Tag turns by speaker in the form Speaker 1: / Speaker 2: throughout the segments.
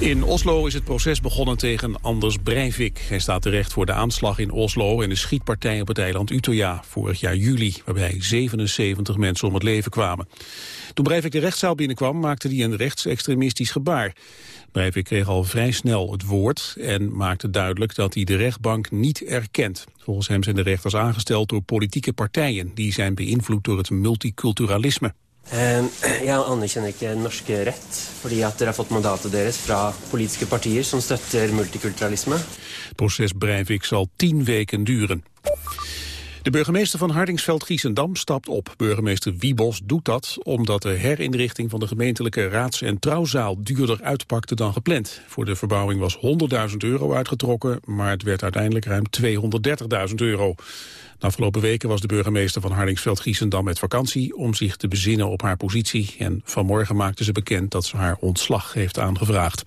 Speaker 1: In Oslo is het proces begonnen tegen Anders Breivik. Hij staat terecht voor de aanslag in Oslo en de schietpartij op het eiland Utøya vorig jaar juli, waarbij 77 mensen om het leven kwamen. Toen Breivik de rechtszaal binnenkwam, maakte hij een rechtsextremistisch gebaar. Breivik kreeg al vrij snel het woord en maakte duidelijk dat hij de rechtbank niet erkent. Volgens hem zijn de rechters aangesteld door politieke partijen die zijn beïnvloed door het multiculturalisme.
Speaker 2: Uh, jeg anerkjenner ikke norske rett, fordi at dere har fått mandatet deres fra politiske partier som støtter multikulturalisme.
Speaker 1: Proces Breivik zal tien weken duren. De burgemeester van Hardingsveld-Giessendam stapt op. Burgemeester Wiebos doet dat omdat de herinrichting van de gemeentelijke raads- en trouwzaal duurder uitpakte dan gepland. Voor de verbouwing was 100.000 euro uitgetrokken, maar het werd uiteindelijk ruim 230.000 euro. De afgelopen weken was de burgemeester van Hardingsveld-Giessendam met vakantie om zich te bezinnen op haar positie. En vanmorgen maakte ze bekend dat ze haar ontslag heeft aangevraagd.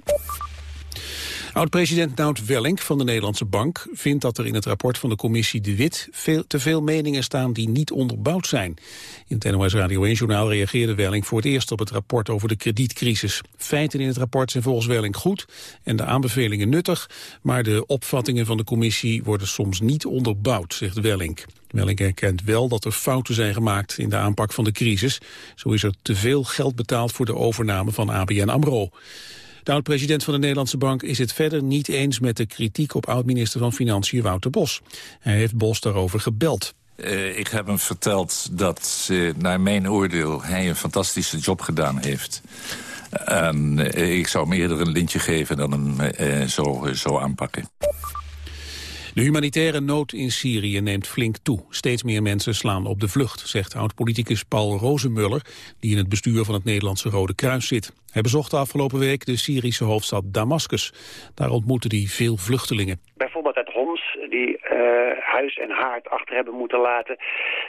Speaker 1: Oud-president Nout Welling van de Nederlandse Bank vindt dat er in het rapport van de commissie De Wit veel, te veel meningen staan die niet onderbouwd zijn. In het NOS Radio 1-journaal reageerde Welling voor het eerst op het rapport over de kredietcrisis. Feiten in het rapport zijn volgens Welling goed en de aanbevelingen nuttig, maar de opvattingen van de commissie worden soms niet onderbouwd, zegt Welling. Welling erkent wel dat er fouten zijn gemaakt in de aanpak van de crisis. Zo is er te veel geld betaald voor de overname van ABN AMRO. De oud-president van de Nederlandse Bank is het verder niet eens met de kritiek op oud-minister van Financiën Wouter Bos. Hij heeft Bos daarover gebeld.
Speaker 3: Uh, ik heb hem verteld dat naar mijn oordeel hij een fantastische job gedaan heeft. En uh, ik zou hem eerder een lintje geven dan hem zo, zo aanpakken.
Speaker 1: De humanitaire nood in Syrië neemt flink toe. Steeds meer mensen slaan op de vlucht, zegt oud-politicus Paul Rozenmuller... die in het bestuur van het Nederlandse Rode Kruis zit. Hij bezocht afgelopen week de Syrische hoofdstad Damascus. Daar ontmoette hij veel vluchtelingen.
Speaker 4: Die uh, huis en haard achter hebben moeten laten.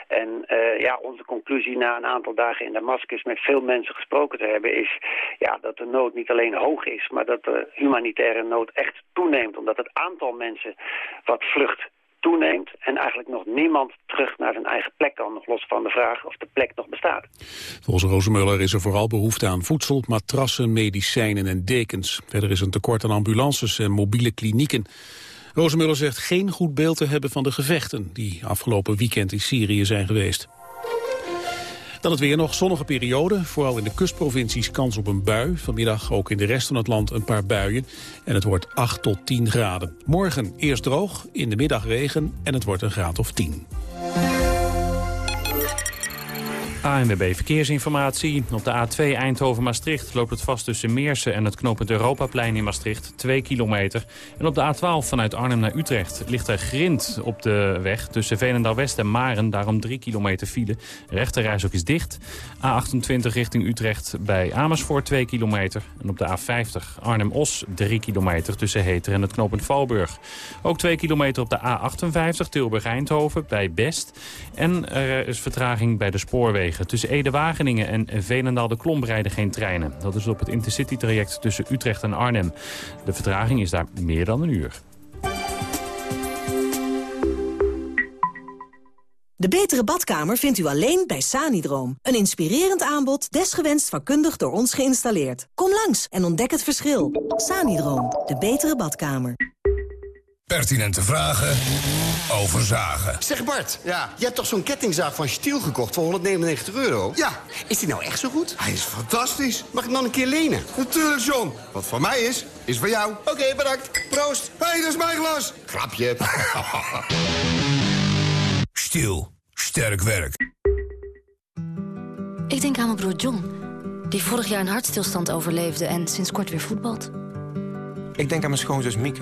Speaker 4: En uh, ja, onze conclusie na een aantal dagen in Damascus met veel mensen gesproken te hebben... is ja, dat de nood niet alleen hoog is, maar dat de humanitaire nood echt toeneemt. Omdat het aantal mensen wat vlucht toeneemt en eigenlijk nog niemand terug naar zijn eigen plek kan, los van de vraag of de plek nog bestaat.
Speaker 1: Volgens Rozemuller is er vooral behoefte aan voedsel, matrassen, medicijnen en dekens. Verder is een tekort aan ambulances en mobiele klinieken. Rozemuller zegt geen goed beeld te hebben van de gevechten die afgelopen weekend in Syrië zijn geweest. Dan het weer nog zonnige periode. Vooral in de kustprovincies kans op een bui. Vanmiddag ook in de rest van het land een paar buien. En het wordt 8 tot 10 graden. Morgen eerst droog, in de middag regen en het wordt een graad of 10.
Speaker 5: ANWB Verkeersinformatie. Op de A2 Eindhoven-Maastricht loopt het vast tussen Meersen en het knooppunt Europaplein in Maastricht, 2 kilometer. En op de A12 vanuit Arnhem naar Utrecht ligt er grind op de weg tussen Veenendaal-West en Maren, daarom 3 kilometer file. Rechterreis ook is dicht. A28 richting Utrecht bij Amersfoort 2 kilometer. En op de A50 Arnhem-Os 3 kilometer tussen Heter en het knooppunt Valburg. Ook 2 kilometer op de A58 Tilburg-Eindhoven bij Best. En er is vertraging bij de spoorwegen. Tussen Ede-Wageningen en Veenendaal de Klomp rijden geen treinen. Dat is op het Intercity-traject tussen Utrecht en Arnhem. De vertraging is daar meer dan een uur.
Speaker 6: De betere badkamer vindt u alleen bij Sanidroom. Een inspirerend aanbod, desgewenst vakkundig door ons geïnstalleerd. Kom langs en ontdek het verschil. Sanidroom, de betere badkamer.
Speaker 7: Pertinente vragen over zagen.
Speaker 8: Zeg Bart, ja. je hebt toch zo'n kettingzaag van Stiel gekocht voor 199 euro?
Speaker 7: Ja.
Speaker 8: Is die nou echt zo goed?
Speaker 7: Hij is fantastisch.
Speaker 8: Mag ik dan een keer lenen?
Speaker 7: Natuurlijk, John. Wat voor mij is, is voor jou.
Speaker 8: Oké, bedankt. Proost.
Speaker 7: Hé, hey, dat is mijn glas.
Speaker 8: Grapje.
Speaker 7: Stiel. Sterk werk.
Speaker 9: Ik denk aan mijn broer John, die vorig jaar een hartstilstand overleefde en sinds kort weer voetbalt.
Speaker 10: Ik denk aan mijn schoonzus Mieke.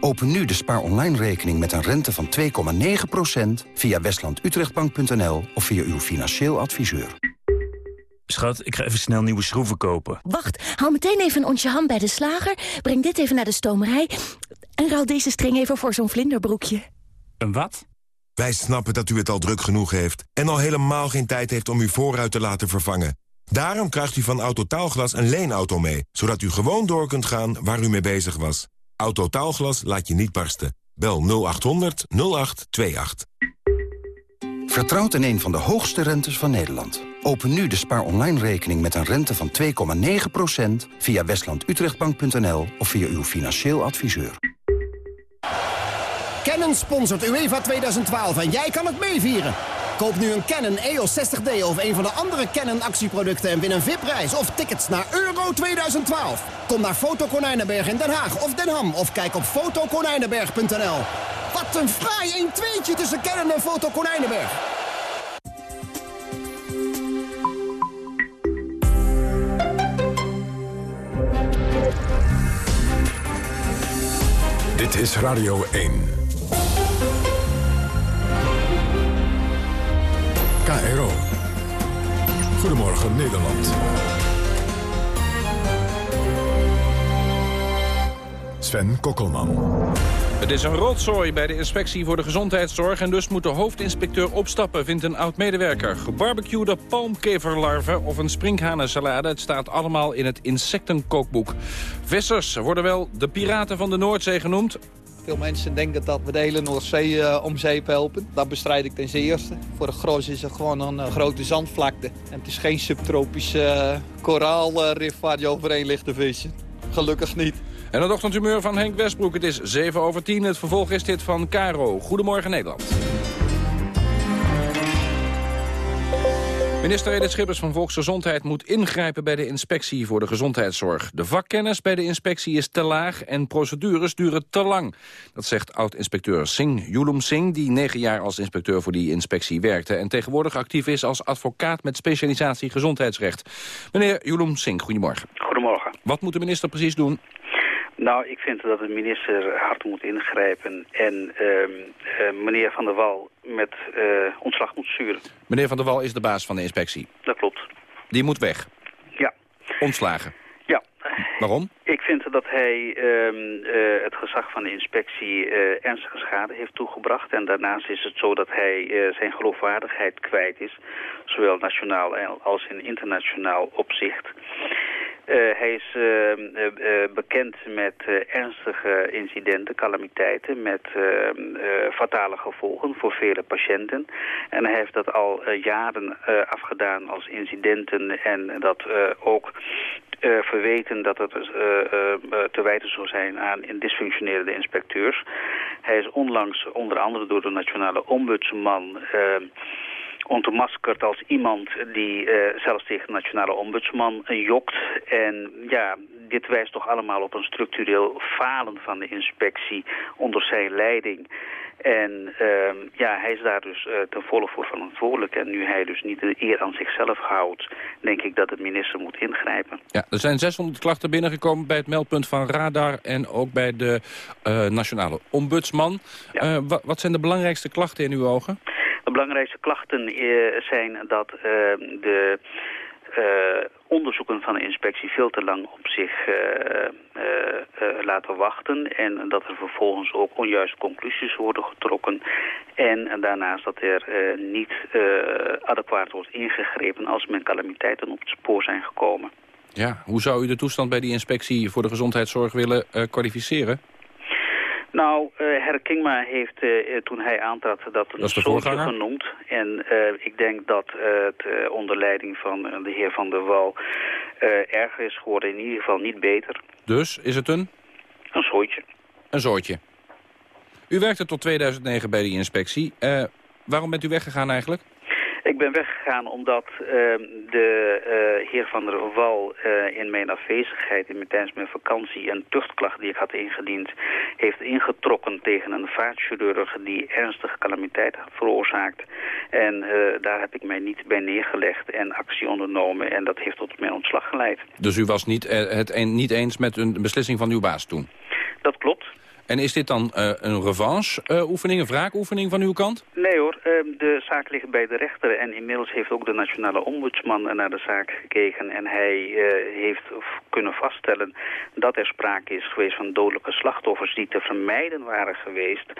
Speaker 11: Open nu de Spaar Online rekening met een rente van 2,9% via westlandutrechtbank.nl of via uw financieel adviseur.
Speaker 12: Schat, ik ga even snel nieuwe schroeven kopen.
Speaker 13: Wacht, haal meteen even een onsje ham bij de slager. Breng dit even naar de stomerij. En ruil deze string even voor zo'n vlinderbroekje.
Speaker 12: Een wat?
Speaker 14: Wij snappen dat u het al druk genoeg heeft... en al helemaal geen tijd heeft om uw voorruit te laten vervangen. Daarom krijgt u van Autotaalglas een leenauto mee... zodat u gewoon door kunt gaan waar u mee bezig was. Autotaalglas laat je niet barsten. Bel 0800 0828.
Speaker 11: Vertrouwt in een van de hoogste rentes van Nederland. Open nu de Spaar Online rekening met een rente van 2,9% via westlandutrechtbank.nl of via uw financieel adviseur.
Speaker 15: Canon sponsort UEFA 2012 en jij kan het meevieren. Koop nu een Canon EOS 60D of een van de andere Canon actieproducten... en win een VIP-reis of tickets naar Euro 2012. Kom naar Foto Konijnenberg in Den Haag of Den Ham... of kijk op fotokonijnenberg.nl. Wat een fraai 1-2'tje tussen Canon en Foto Konijnenberg.
Speaker 16: Dit is Radio 1. Goedemorgen Nederland. Sven Kokkelman.
Speaker 17: Het is een rotzooi bij de inspectie voor de gezondheidszorg... en dus moet de hoofdinspecteur opstappen, vindt een oud-medewerker. Gebarbecuede palmkeverlarven of een sprinkhanensalade... het staat allemaal in het insectenkookboek. Vissers worden wel de piraten van de Noordzee genoemd.
Speaker 18: Veel mensen denken dat we de hele Noordzee uh, om zeep helpen. Dat bestrijd ik ten zeerste. Voor de gros is het gewoon een uh, grote zandvlakte. En het is geen subtropische uh, koraalrif waar je overheen ligt te vissen. Gelukkig niet.
Speaker 17: En het ochtendhumeur van Henk Westbroek. Het is 7 over 10. Het vervolg is dit van Caro. Goedemorgen Nederland. Minister Edith Schippers van Volksgezondheid moet ingrijpen bij de inspectie voor de gezondheidszorg. De vakkennis bij de inspectie is te laag en procedures duren te lang. Dat zegt oud-inspecteur Singh Yulum Singh, die negen jaar als inspecteur voor die inspectie werkte en tegenwoordig actief is als advocaat met specialisatie gezondheidsrecht. Meneer Yulum Singh, goedemorgen.
Speaker 19: Goedemorgen.
Speaker 17: Wat moet de minister precies doen?
Speaker 19: Nou, ik vind dat de minister hard moet ingrijpen en uh, uh, meneer Van der Wal met uh, ontslag moet sturen.
Speaker 17: Meneer Van der Wal is de baas van de inspectie?
Speaker 19: Dat klopt.
Speaker 17: Die moet weg?
Speaker 19: Ja.
Speaker 17: Ontslagen?
Speaker 19: Ja. Waarom? Ik vind dat hij het gezag van de inspectie ernstige schade heeft toegebracht. En daarnaast is het zo dat hij zijn geloofwaardigheid kwijt is. Zowel nationaal als in internationaal opzicht. Uh, hij is uh, uh, bekend met ernstige incidenten, calamiteiten, met fatale gevolgen voor vele patiënten. En hij heeft dat al jaren afgedaan als incidenten en dat ook verweten dat het te wijten zou zijn aan dysfunctionerende inspecteurs. Hij is onlangs onder andere door de nationale ombudsman ontmaskerd als iemand die uh, zelfs tegen de nationale ombudsman jokt. En ja, dit wijst toch allemaal op een structureel falen van de inspectie onder zijn leiding. En uh, ja, hij is daar dus uh, ten volle voor verantwoordelijk. En nu hij dus niet de eer aan zichzelf houdt, denk ik dat de minister moet ingrijpen.
Speaker 17: Ja, er zijn 600 klachten binnengekomen bij het meldpunt van Radar en ook bij de uh, nationale ombudsman. Ja. wat zijn de belangrijkste klachten in uw ogen?
Speaker 19: De belangrijkste klachten uh, zijn dat uh, de uh, onderzoeken van de inspectie veel te lang op zich laten wachten. En dat er vervolgens ook onjuiste conclusies worden getrokken. En daarnaast dat er niet adequaat wordt ingegrepen als men calamiteiten op het spoor zijn gekomen.
Speaker 17: Ja, hoe zou u de toestand bij die inspectie voor de gezondheidszorg willen kwalificeren?
Speaker 19: Nou, uh, Herr Kingma heeft uh, toen hij aantrad dat een soortje genoemd. En uh, ik denk dat het onder leiding van de heer Van der Wal erger is geworden. In ieder geval niet beter.
Speaker 17: Dus is het een?
Speaker 19: Een soortje.
Speaker 17: Een soortje. U werkte tot 2009 bij die inspectie. waarom bent u weggegaan eigenlijk?
Speaker 19: Ik ben weggegaan omdat uh, de uh, heer Van der Wal uh, in mijn afwezigheid, in mijn, tijdens mijn vakantie, een tuchtklacht die ik had ingediend, heeft ingetrokken tegen een vaatchirurg die ernstige calamiteit had veroorzaakt. En daar heb ik mij niet bij neergelegd en actie ondernomen en dat heeft tot mijn ontslag geleid.
Speaker 17: Dus u was niet, het niet eens met een beslissing van uw baas toen?
Speaker 19: Dat klopt.
Speaker 17: En is dit dan uh, een revanche-oefening, een wraakoefening van uw kant?
Speaker 19: Nee hoor, ehm, de zaak ligt bij de rechter en inmiddels heeft ook de nationale ombudsman naar de zaak gekeken. En hij heeft kunnen vaststellen dat er sprake is geweest van dodelijke slachtoffers die te vermijden waren geweest.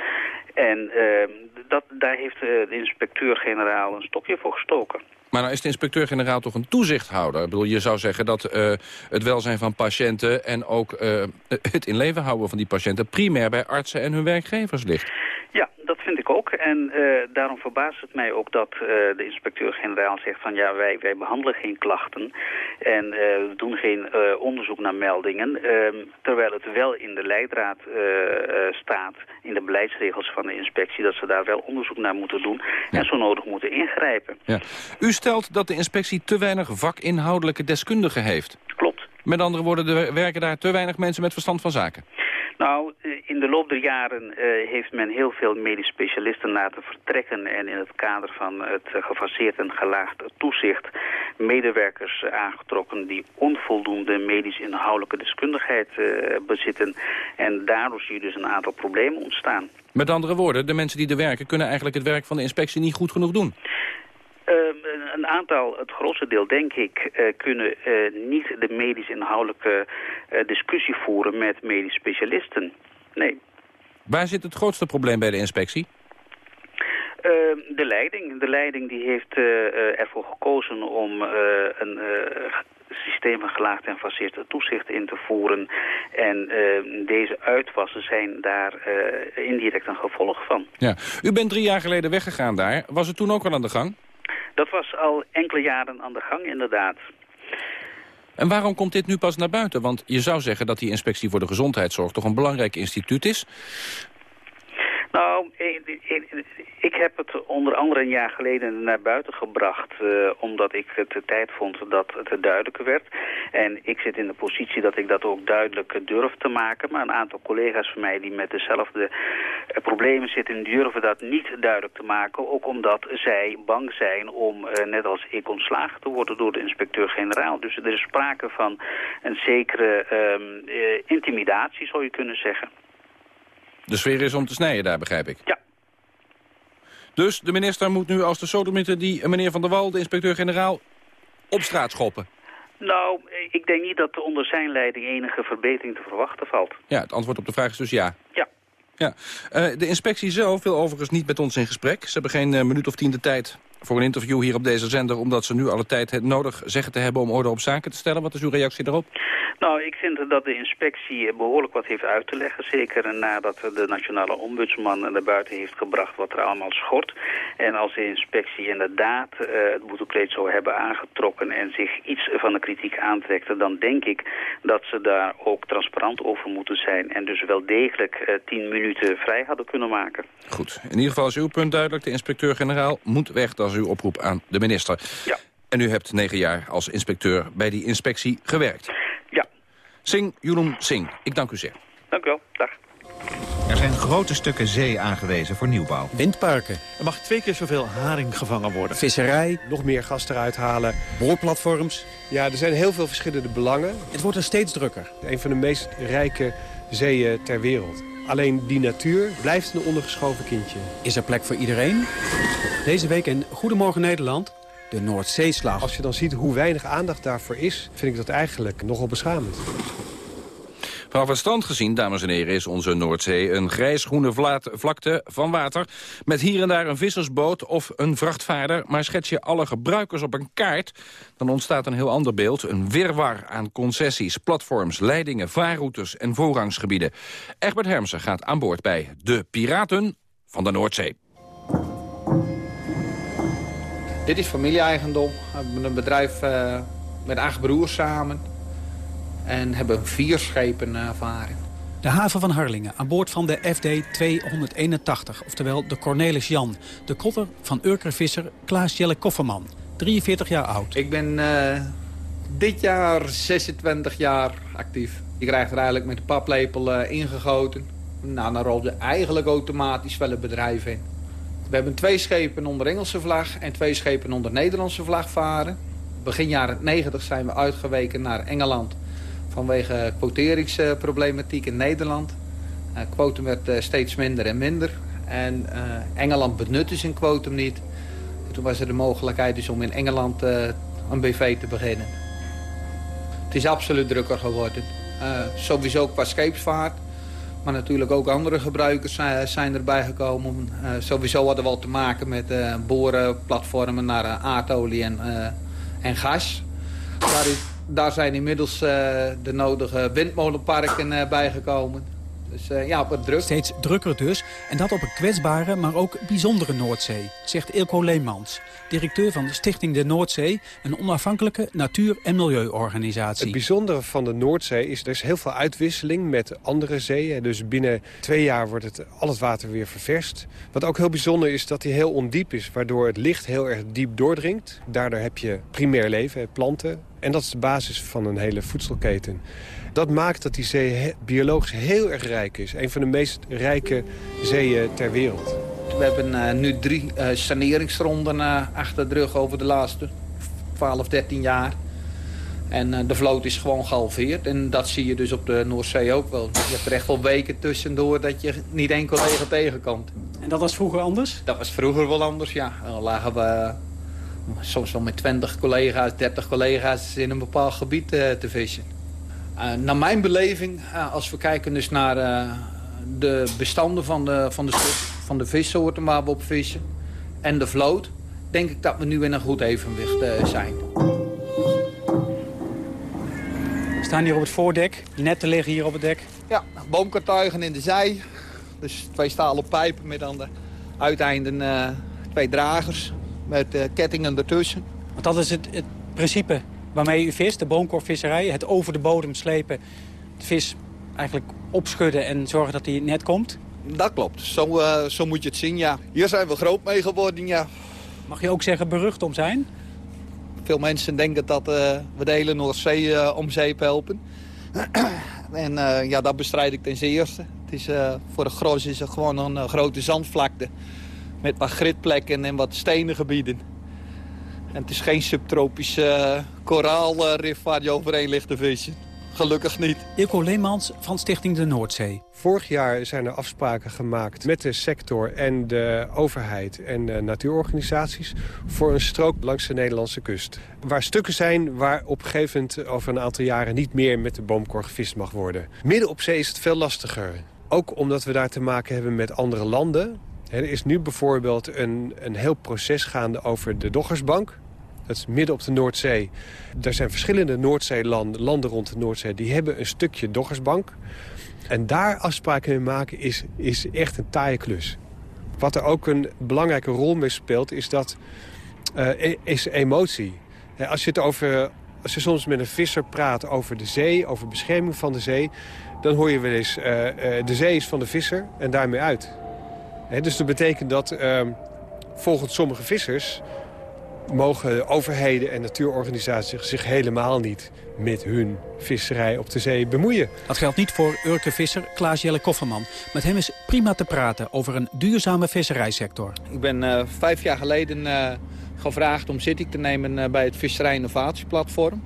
Speaker 19: En ehm, dat, daar heeft de inspecteur-generaal een stokje voor gestoken.
Speaker 17: Maar nou is de inspecteur-generaal toch een toezichthouder? Ik bedoel, je zou zeggen dat uh, het welzijn van patiënten... en ook uh, het in leven houden van die patiënten... primair bij artsen en hun werkgevers ligt.
Speaker 19: Ja, dat vind ik ook. En uh, daarom verbaast het mij ook dat uh, de inspecteur-generaal zegt van ja, wij, wij behandelen geen klachten en uh, we doen geen onderzoek naar meldingen. Ehm, terwijl het wel in de leidraad staat, in de beleidsregels van de inspectie, dat ze daar wel onderzoek naar moeten doen ja. en zo nodig moeten ingrijpen.
Speaker 17: Ja. U stelt dat de inspectie te weinig vakinhoudelijke deskundigen heeft.
Speaker 19: Klopt.
Speaker 17: Met andere woorden, er werken daar te weinig mensen met verstand van zaken.
Speaker 19: Nou, in de loop der jaren uh, heeft men heel veel medisch specialisten laten vertrekken... en in het kader van het gefaseerd en gelaagd toezicht... medewerkers aangetrokken die onvoldoende medisch inhoudelijke deskundigheid uh, bezitten. En daardoor zie je dus een aantal problemen ontstaan.
Speaker 17: Met andere woorden, de mensen die er werken... kunnen eigenlijk het werk van de inspectie niet goed genoeg doen?
Speaker 19: Uh, een aantal, het grootste deel denk ik, uh, kunnen uh, niet de medisch inhoudelijke discussie voeren met medisch specialisten. Nee.
Speaker 17: Waar zit het grootste probleem bij de inspectie?
Speaker 19: de leiding. De leiding die heeft ervoor gekozen om een systeem van gelaagd en faceerd toezicht in te voeren. En deze uitwassen zijn daar indirect een gevolg van.
Speaker 17: Ja. U bent drie jaar geleden weggegaan daar. Was het toen ook al aan de gang?
Speaker 19: Dat was al enkele jaren aan de gang, inderdaad.
Speaker 17: En waarom komt dit nu pas naar buiten? Want je zou zeggen dat die inspectie voor de gezondheidszorg toch een belangrijk instituut is.
Speaker 19: Nou, ik heb het onder andere een jaar geleden naar buiten gebracht... Uh, omdat ik het de tijd vond dat het duidelijker werd. En ik zit in de positie dat ik dat ook duidelijk durf te maken. Maar een aantal collega's van mij die met dezelfde uh, problemen zitten... durven dat niet duidelijk te maken. Ook omdat zij bang zijn om, uh, net als ik, ontslagen te worden door de inspecteur-generaal. Dus er is sprake van een zekere um, intimidatie, zou je kunnen zeggen.
Speaker 17: De sfeer is om te snijden daar, begrijp ik.
Speaker 19: Ja.
Speaker 17: Dus de minister moet nu als de sodomieter die meneer Van der Wal, de inspecteur-generaal, op straat schoppen?
Speaker 19: Nou, ik denk niet dat er onder zijn leiding enige verbetering te verwachten valt.
Speaker 17: Ja, het antwoord op de vraag is dus ja.
Speaker 19: Ja.
Speaker 17: ja. Uh, de inspectie zelf wil overigens niet met ons in gesprek. Ze hebben geen uh, minuut of tien de tijd voor een interview hier op deze zender... omdat ze nu alle tijd het nodig zeggen te hebben om orde op zaken te stellen. Wat is uw reactie daarop?
Speaker 19: Nou, ik vind dat de inspectie behoorlijk wat heeft uit te leggen. Zeker nadat de nationale ombudsman naar buiten heeft gebracht wat er allemaal schort. En als de inspectie inderdaad uh, het boetekleed zou hebben aangetrokken... en zich iets van de kritiek aantrekt... dan denk ik dat ze daar ook transparant over moeten zijn... en dus wel degelijk uh, tien minuten vrij hadden kunnen maken.
Speaker 17: Goed. In ieder geval is uw punt duidelijk. De inspecteur-generaal moet weg. Dat is uw oproep aan de minister.
Speaker 19: Ja.
Speaker 17: En u hebt negen jaar als inspecteur bij die inspectie gewerkt.
Speaker 19: Ja.
Speaker 17: Sing Yulum Sing, ik dank u zeer.
Speaker 19: Dank u wel. Dag.
Speaker 20: Er zijn grote stukken zee aangewezen voor nieuwbouw.
Speaker 1: Windparken.
Speaker 21: Er mag twee keer zoveel haring gevangen worden.
Speaker 1: Visserij.
Speaker 21: Nog meer gas eruit halen.
Speaker 1: Boorplatforms.
Speaker 21: Ja, er zijn heel veel verschillende belangen.
Speaker 1: Het wordt er steeds drukker.
Speaker 21: Een van de meest rijke zeeën ter wereld. Alleen die natuur blijft een ondergeschoven kindje.
Speaker 1: Is er plek voor iedereen? Deze week in Goedemorgen Nederland, de Noordzeeslag.
Speaker 21: Als je dan ziet hoe weinig aandacht daarvoor is, vind ik dat eigenlijk nogal beschamend.
Speaker 17: Vanaf het strand gezien, dames en heren, is onze Noordzee een grijsgroene vlakte van water... met hier en daar een vissersboot of een vrachtvaarder. Maar schets je alle gebruikers op een kaart, dan ontstaat een heel ander beeld. Een wirwar aan concessies, platforms, leidingen, vaarroutes en voorrangsgebieden. Egbert Hermsen gaat aan boord bij de Piraten van de Noordzee.
Speaker 18: Dit is familie-eigendom. We hebben een bedrijf uh, met acht broers samen. En hebben vier schepen varen.
Speaker 1: De haven van Harlingen aan boord van de FD 281, oftewel de Cornelis Jan. De kotter van Urkervisser Klaas Jelle Kofferman, 43 jaar oud.
Speaker 18: Ik ben uh, dit jaar 26 jaar actief. Je krijgt er eigenlijk met de paplepel uh, ingegoten. Nou, dan rol je eigenlijk automatisch wel het bedrijf in. We hebben twee schepen onder Engelse vlag en twee schepen onder Nederlandse vlag varen. Begin jaren 90 zijn we uitgeweken naar Engeland vanwege quoteringsproblematiek in Nederland. Het quotum werd steeds minder en minder. En Engeland benutte zijn quotum niet. toen was er de mogelijkheid dus om in Engeland een BV te beginnen. Het is absoluut drukker geworden. sowieso qua scheepsvaart. Maar natuurlijk ook andere gebruikers zijn erbij gekomen. Sowieso hadden we al te maken met borenplatformen naar aardolie en, en gas. Daar, zijn inmiddels de nodige windmolenparken bijgekomen. Dus uh, ja, wat druk.
Speaker 22: Steeds drukker dus. En dat op een kwetsbare, maar ook bijzondere Noordzee, zegt Ilko Leemans. Directeur van de Stichting de Noordzee, een onafhankelijke natuur- en milieuorganisatie.
Speaker 21: Het bijzondere van de Noordzee is, er is heel veel uitwisseling met andere zeeën. Dus binnen twee jaar wordt het, al het water weer ververst. Wat ook heel bijzonder is dat hij heel ondiep is, waardoor het licht heel erg diep doordringt. Daardoor heb je primair leven, planten. En dat is de basis van een hele voedselketen. Dat maakt dat die zee biologisch heel erg rijk is. Een van de meest rijke zeeën ter wereld.
Speaker 18: We hebben uh, nu drie uh, saneringsronden uh, achter de rug over de laatste 12, 13 jaar. En de vloot is gewoon gehalveerd. En dat zie je dus op de Noordzee ook wel. Je hebt er echt wel weken tussendoor dat je niet één collega tegenkomt.
Speaker 22: En dat was vroeger anders?
Speaker 18: Dat was vroeger wel anders, ja. Dan lagen we soms wel met 20 collega's, 30 collega's in een bepaald gebied te vissen. Uh, naar mijn beleving, uh, als we kijken dus naar uh, de bestanden van de, van, de, van de vissoorten waar we op vissen en de vloot, denk ik dat we nu in een goed evenwicht zijn.
Speaker 22: We staan hier op het voordek, die netten liggen hier op het dek.
Speaker 18: Ja, boomkartuigen in de zij. Dus twee stalen pijpen met aan de uiteinden twee dragers met kettingen ertussen.
Speaker 22: Want dat is het, het principe waarmee u vist, de boomkorvisserij. Het over de bodem slepen, de vis eigenlijk opschudden en zorgen dat hij net komt.
Speaker 18: Dat klopt, zo, uh, zo moet je het zien, ja. Hier zijn we groot mee geworden, ja.
Speaker 22: Mag je ook zeggen berucht om zijn?
Speaker 18: Veel mensen denken dat uh, we de hele Noordzee uh, om zeep helpen. en ja, dat bestrijd ik ten zeerste. Het is, voor de gros is het gewoon een grote zandvlakte. Met wat gritplekken en wat stenengebieden. En het is geen subtropische uh, koraalrif waar je overheen ligt te vissen. Gelukkig niet.
Speaker 22: Ilko Leemans van Stichting de Noordzee.
Speaker 21: Vorig jaar zijn er afspraken gemaakt met de sector en de overheid en de natuurorganisaties... voor een strook langs de Nederlandse kust. Waar stukken zijn waar op een gegeven moment over een aantal jaren... niet meer met de boomkor gevist mag worden. Midden op zee is het veel lastiger. Ook omdat we daar te maken hebben met andere landen. Er is nu bijvoorbeeld een, een heel proces gaande over de Doggersbank. Dat is midden op de Noordzee. Er zijn verschillende Noordzeelanden, landen rond de Noordzee... die hebben een stukje Doggersbank. En daar afspraken mee maken is, is echt een taaie klus. Wat er ook een belangrijke rol mee speelt, is, dat, uh, is emotie. Als je, het over, als je soms met een visser praat over de zee, over bescherming van de zee... dan hoor je wel eens, uh, de zee is van de visser en daarmee uit. Dus dat betekent dat ehm, volgens sommige vissers mogen overheden en natuurorganisaties zich helemaal niet met hun visserij op de zee bemoeien.
Speaker 22: Dat geldt niet voor Urke-visser Klaas-Jelle Kofferman. Met hem is prima te praten over een duurzame visserijsector.
Speaker 18: Ik ben uh, vijf jaar geleden uh, gevraagd om zitting te nemen uh, bij het Visserij Innovatieplatform.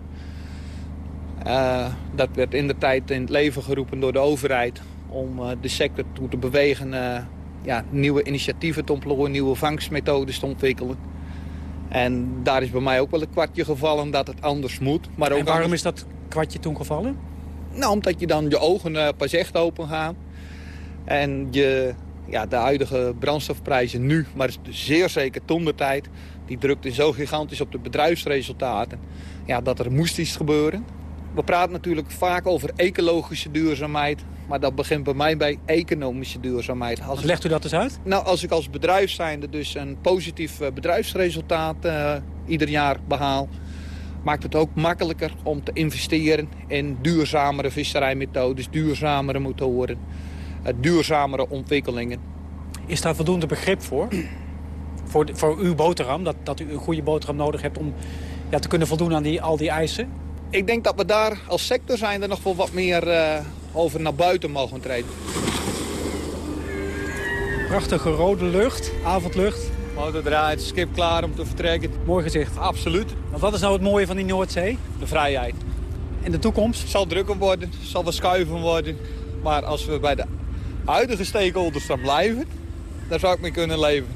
Speaker 18: dat werd in de tijd in het leven geroepen door de overheid om de sector toe te bewegen ja, nieuwe initiatieven te ontplooien, nieuwe vangstmethodes te ontwikkelen. En daar is bij mij ook wel een kwartje gevallen dat het anders moet. Maar ook
Speaker 22: en waarom
Speaker 18: anders...
Speaker 22: is dat kwartje toen gevallen?
Speaker 18: Nou, omdat je dan je ogen uh, pas echt open gaan. En je, ja, de huidige brandstofprijzen nu, maar zeer zeker toen de tijd... die drukte zo gigantisch op de bedrijfsresultaten. Ja, dat er moest iets gebeuren. We praten natuurlijk vaak over ecologische duurzaamheid. Maar dat begint bij mij bij economische duurzaamheid.
Speaker 22: Als Legt u dat eens uit?
Speaker 18: Nou, als ik als bedrijf zijnde dus een positief bedrijfsresultaat uh, ieder jaar behaal... maakt het ook makkelijker om te investeren in duurzamere visserijmethodes... duurzamere motoren, uh, duurzamere ontwikkelingen.
Speaker 22: Is daar voldoende begrip voor? voor, voor uw boterham, dat, dat u een goede boterham nodig hebt... om ja, te kunnen voldoen aan die, al die eisen?
Speaker 18: Ik denk dat we daar als sector zijn er nog wel wat meer... Uh, over naar buiten mogen treden.
Speaker 22: Prachtige rode lucht, avondlucht.
Speaker 18: Motor draait, skip klaar om te vertrekken.
Speaker 22: Mooi gezicht.
Speaker 18: Absoluut.
Speaker 22: Want wat is nou het mooie van die Noordzee?
Speaker 18: De vrijheid.
Speaker 22: En de toekomst?
Speaker 18: Het zal drukker worden, zal wel schuiven worden. Maar als we bij de huidige stakeholders dan blijven, daar zou ik mee kunnen leven.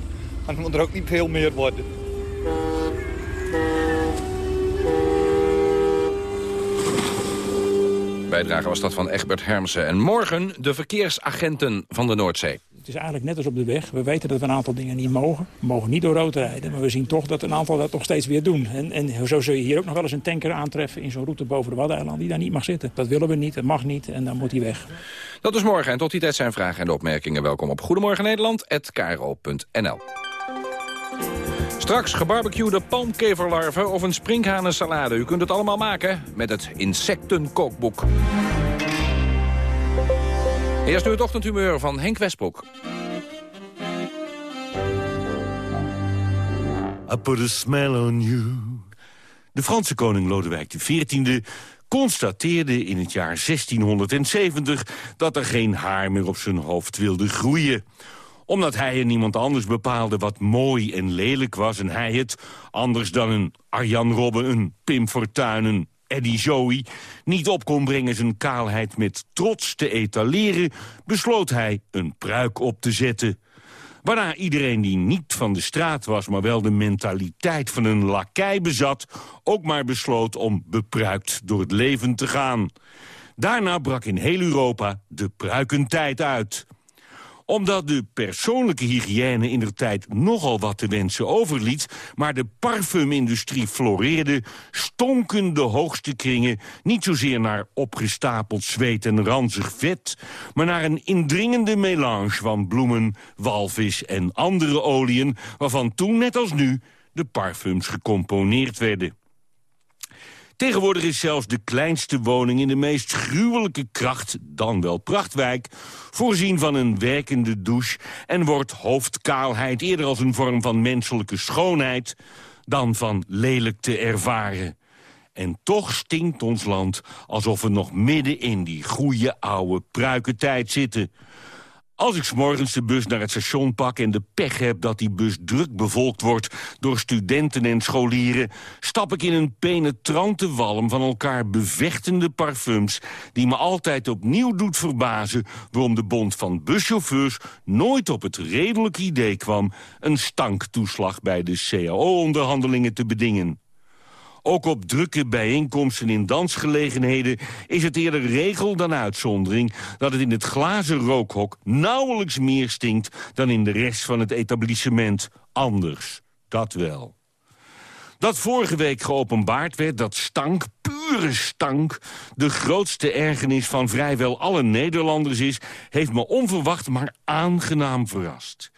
Speaker 18: Maar het moet er ook niet veel meer worden.
Speaker 17: Bijdrage was dat van Egbert Hermsen. En morgen de verkeersagenten van de Noordzee.
Speaker 23: Het is eigenlijk net als op de weg. We weten dat we een aantal dingen niet mogen. We mogen niet door rood rijden, maar we zien toch dat een aantal dat nog steeds weer doen. En, en zo zul je hier ook nog wel eens een tanker aantreffen in zo'n route boven de Waddeneilanden die daar niet mag zitten. Dat willen we niet, dat mag niet en dan moet hij weg.
Speaker 17: Dat is morgen en tot die tijd zijn vragen en opmerkingen. Welkom op Goedemorgen Nederland@kro.nl. Straks gebarbecuede palmkeverlarven of een sprinkhanensalade. U kunt het allemaal maken met het Insectenkookboek. Eerst nu het ochtendhumeur van Henk Westbroek.
Speaker 24: I put a smell on you. De Franse koning Lodewijk XIV constateerde in het jaar 1670... dat er geen haar meer op zijn hoofd wilde groeien omdat hij en niemand anders bepaalde wat mooi en lelijk was... en hij het, anders dan een Arjan Robben, een Pim Fortuyn, een Eddie Zoe... niet op kon brengen zijn kaalheid met trots te etaleren... besloot hij een pruik op te zetten. Waarna iedereen die niet van de straat was... maar wel de mentaliteit van een lakij bezat... ook maar besloot om bepruikt door het leven te gaan. Daarna brak in heel Europa de pruikentijd uit omdat de persoonlijke hygiëne in de tijd nogal wat te wensen overliet... maar de parfumindustrie floreerde, stonken de hoogste kringen... niet zozeer naar opgestapeld zweet en ranzig vet... maar naar een indringende melange van bloemen, walvis en andere oliën... waarvan toen, net als nu, de parfums gecomponeerd werden. Tegenwoordig is zelfs de kleinste woning in de meest gruwelijke kracht, dan wel prachtwijk, voorzien van een werkende douche en wordt hoofdkaalheid eerder als een vorm van menselijke schoonheid dan van lelijk te ervaren. En toch stinkt ons land alsof we nog midden in die goede oude pruikentijd zitten. Als ik s'morgens de bus naar het station pak en de pech heb dat die bus druk bevolkt wordt door studenten en scholieren, stap ik in een penetrante walm van elkaar bevechtende parfums die me altijd opnieuw doet verbazen waarom de bond van buschauffeurs nooit op het redelijke idee kwam een stanktoeslag bij de CAO-onderhandelingen te bedingen. Ook op drukke bijeenkomsten in dansgelegenheden is het eerder regel dan uitzondering dat het in het glazen rookhok nauwelijks meer stinkt dan in de rest van het etablissement. Anders, dat wel. Dat vorige week geopenbaard werd, dat stank, pure stank... de grootste ergernis van vrijwel alle Nederlanders is... heeft me onverwacht maar aangenaam verrast.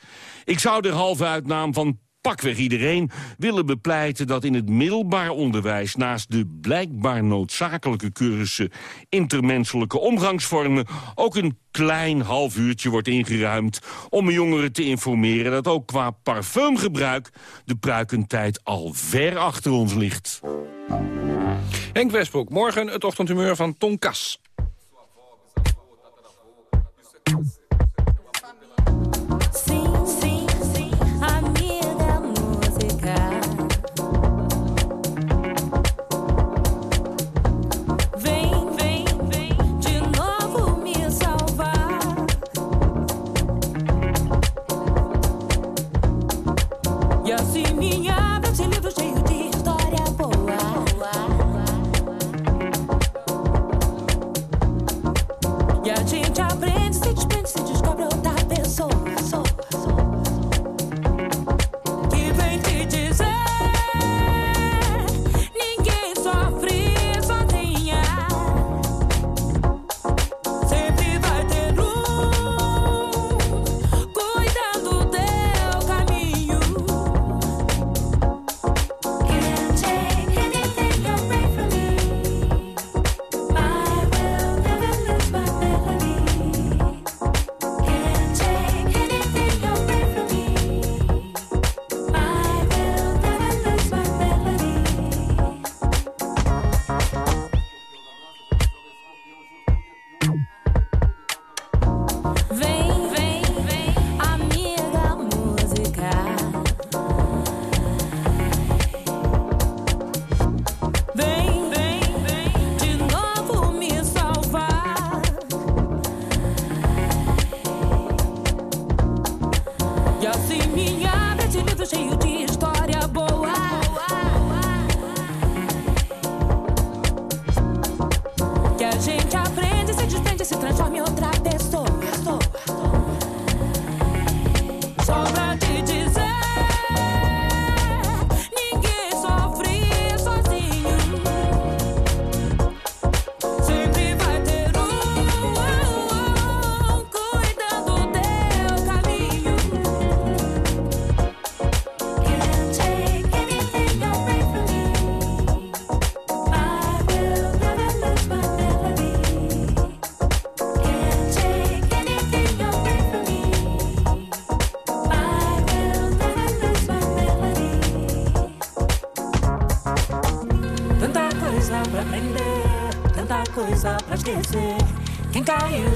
Speaker 24: Ik zou er halve uitnaam van pakweg iedereen willen bepleiten dat in het middelbaar onderwijs... naast de blijkbaar noodzakelijke cursussen intermenselijke omgangsvormen... ook een klein half uurtje wordt ingeruimd om jongeren te informeren... dat ook qua parfumgebruik de pruikentijd al ver achter ons ligt.
Speaker 17: Henk Westbroek, morgen het ochtendhumeur van Tonkas.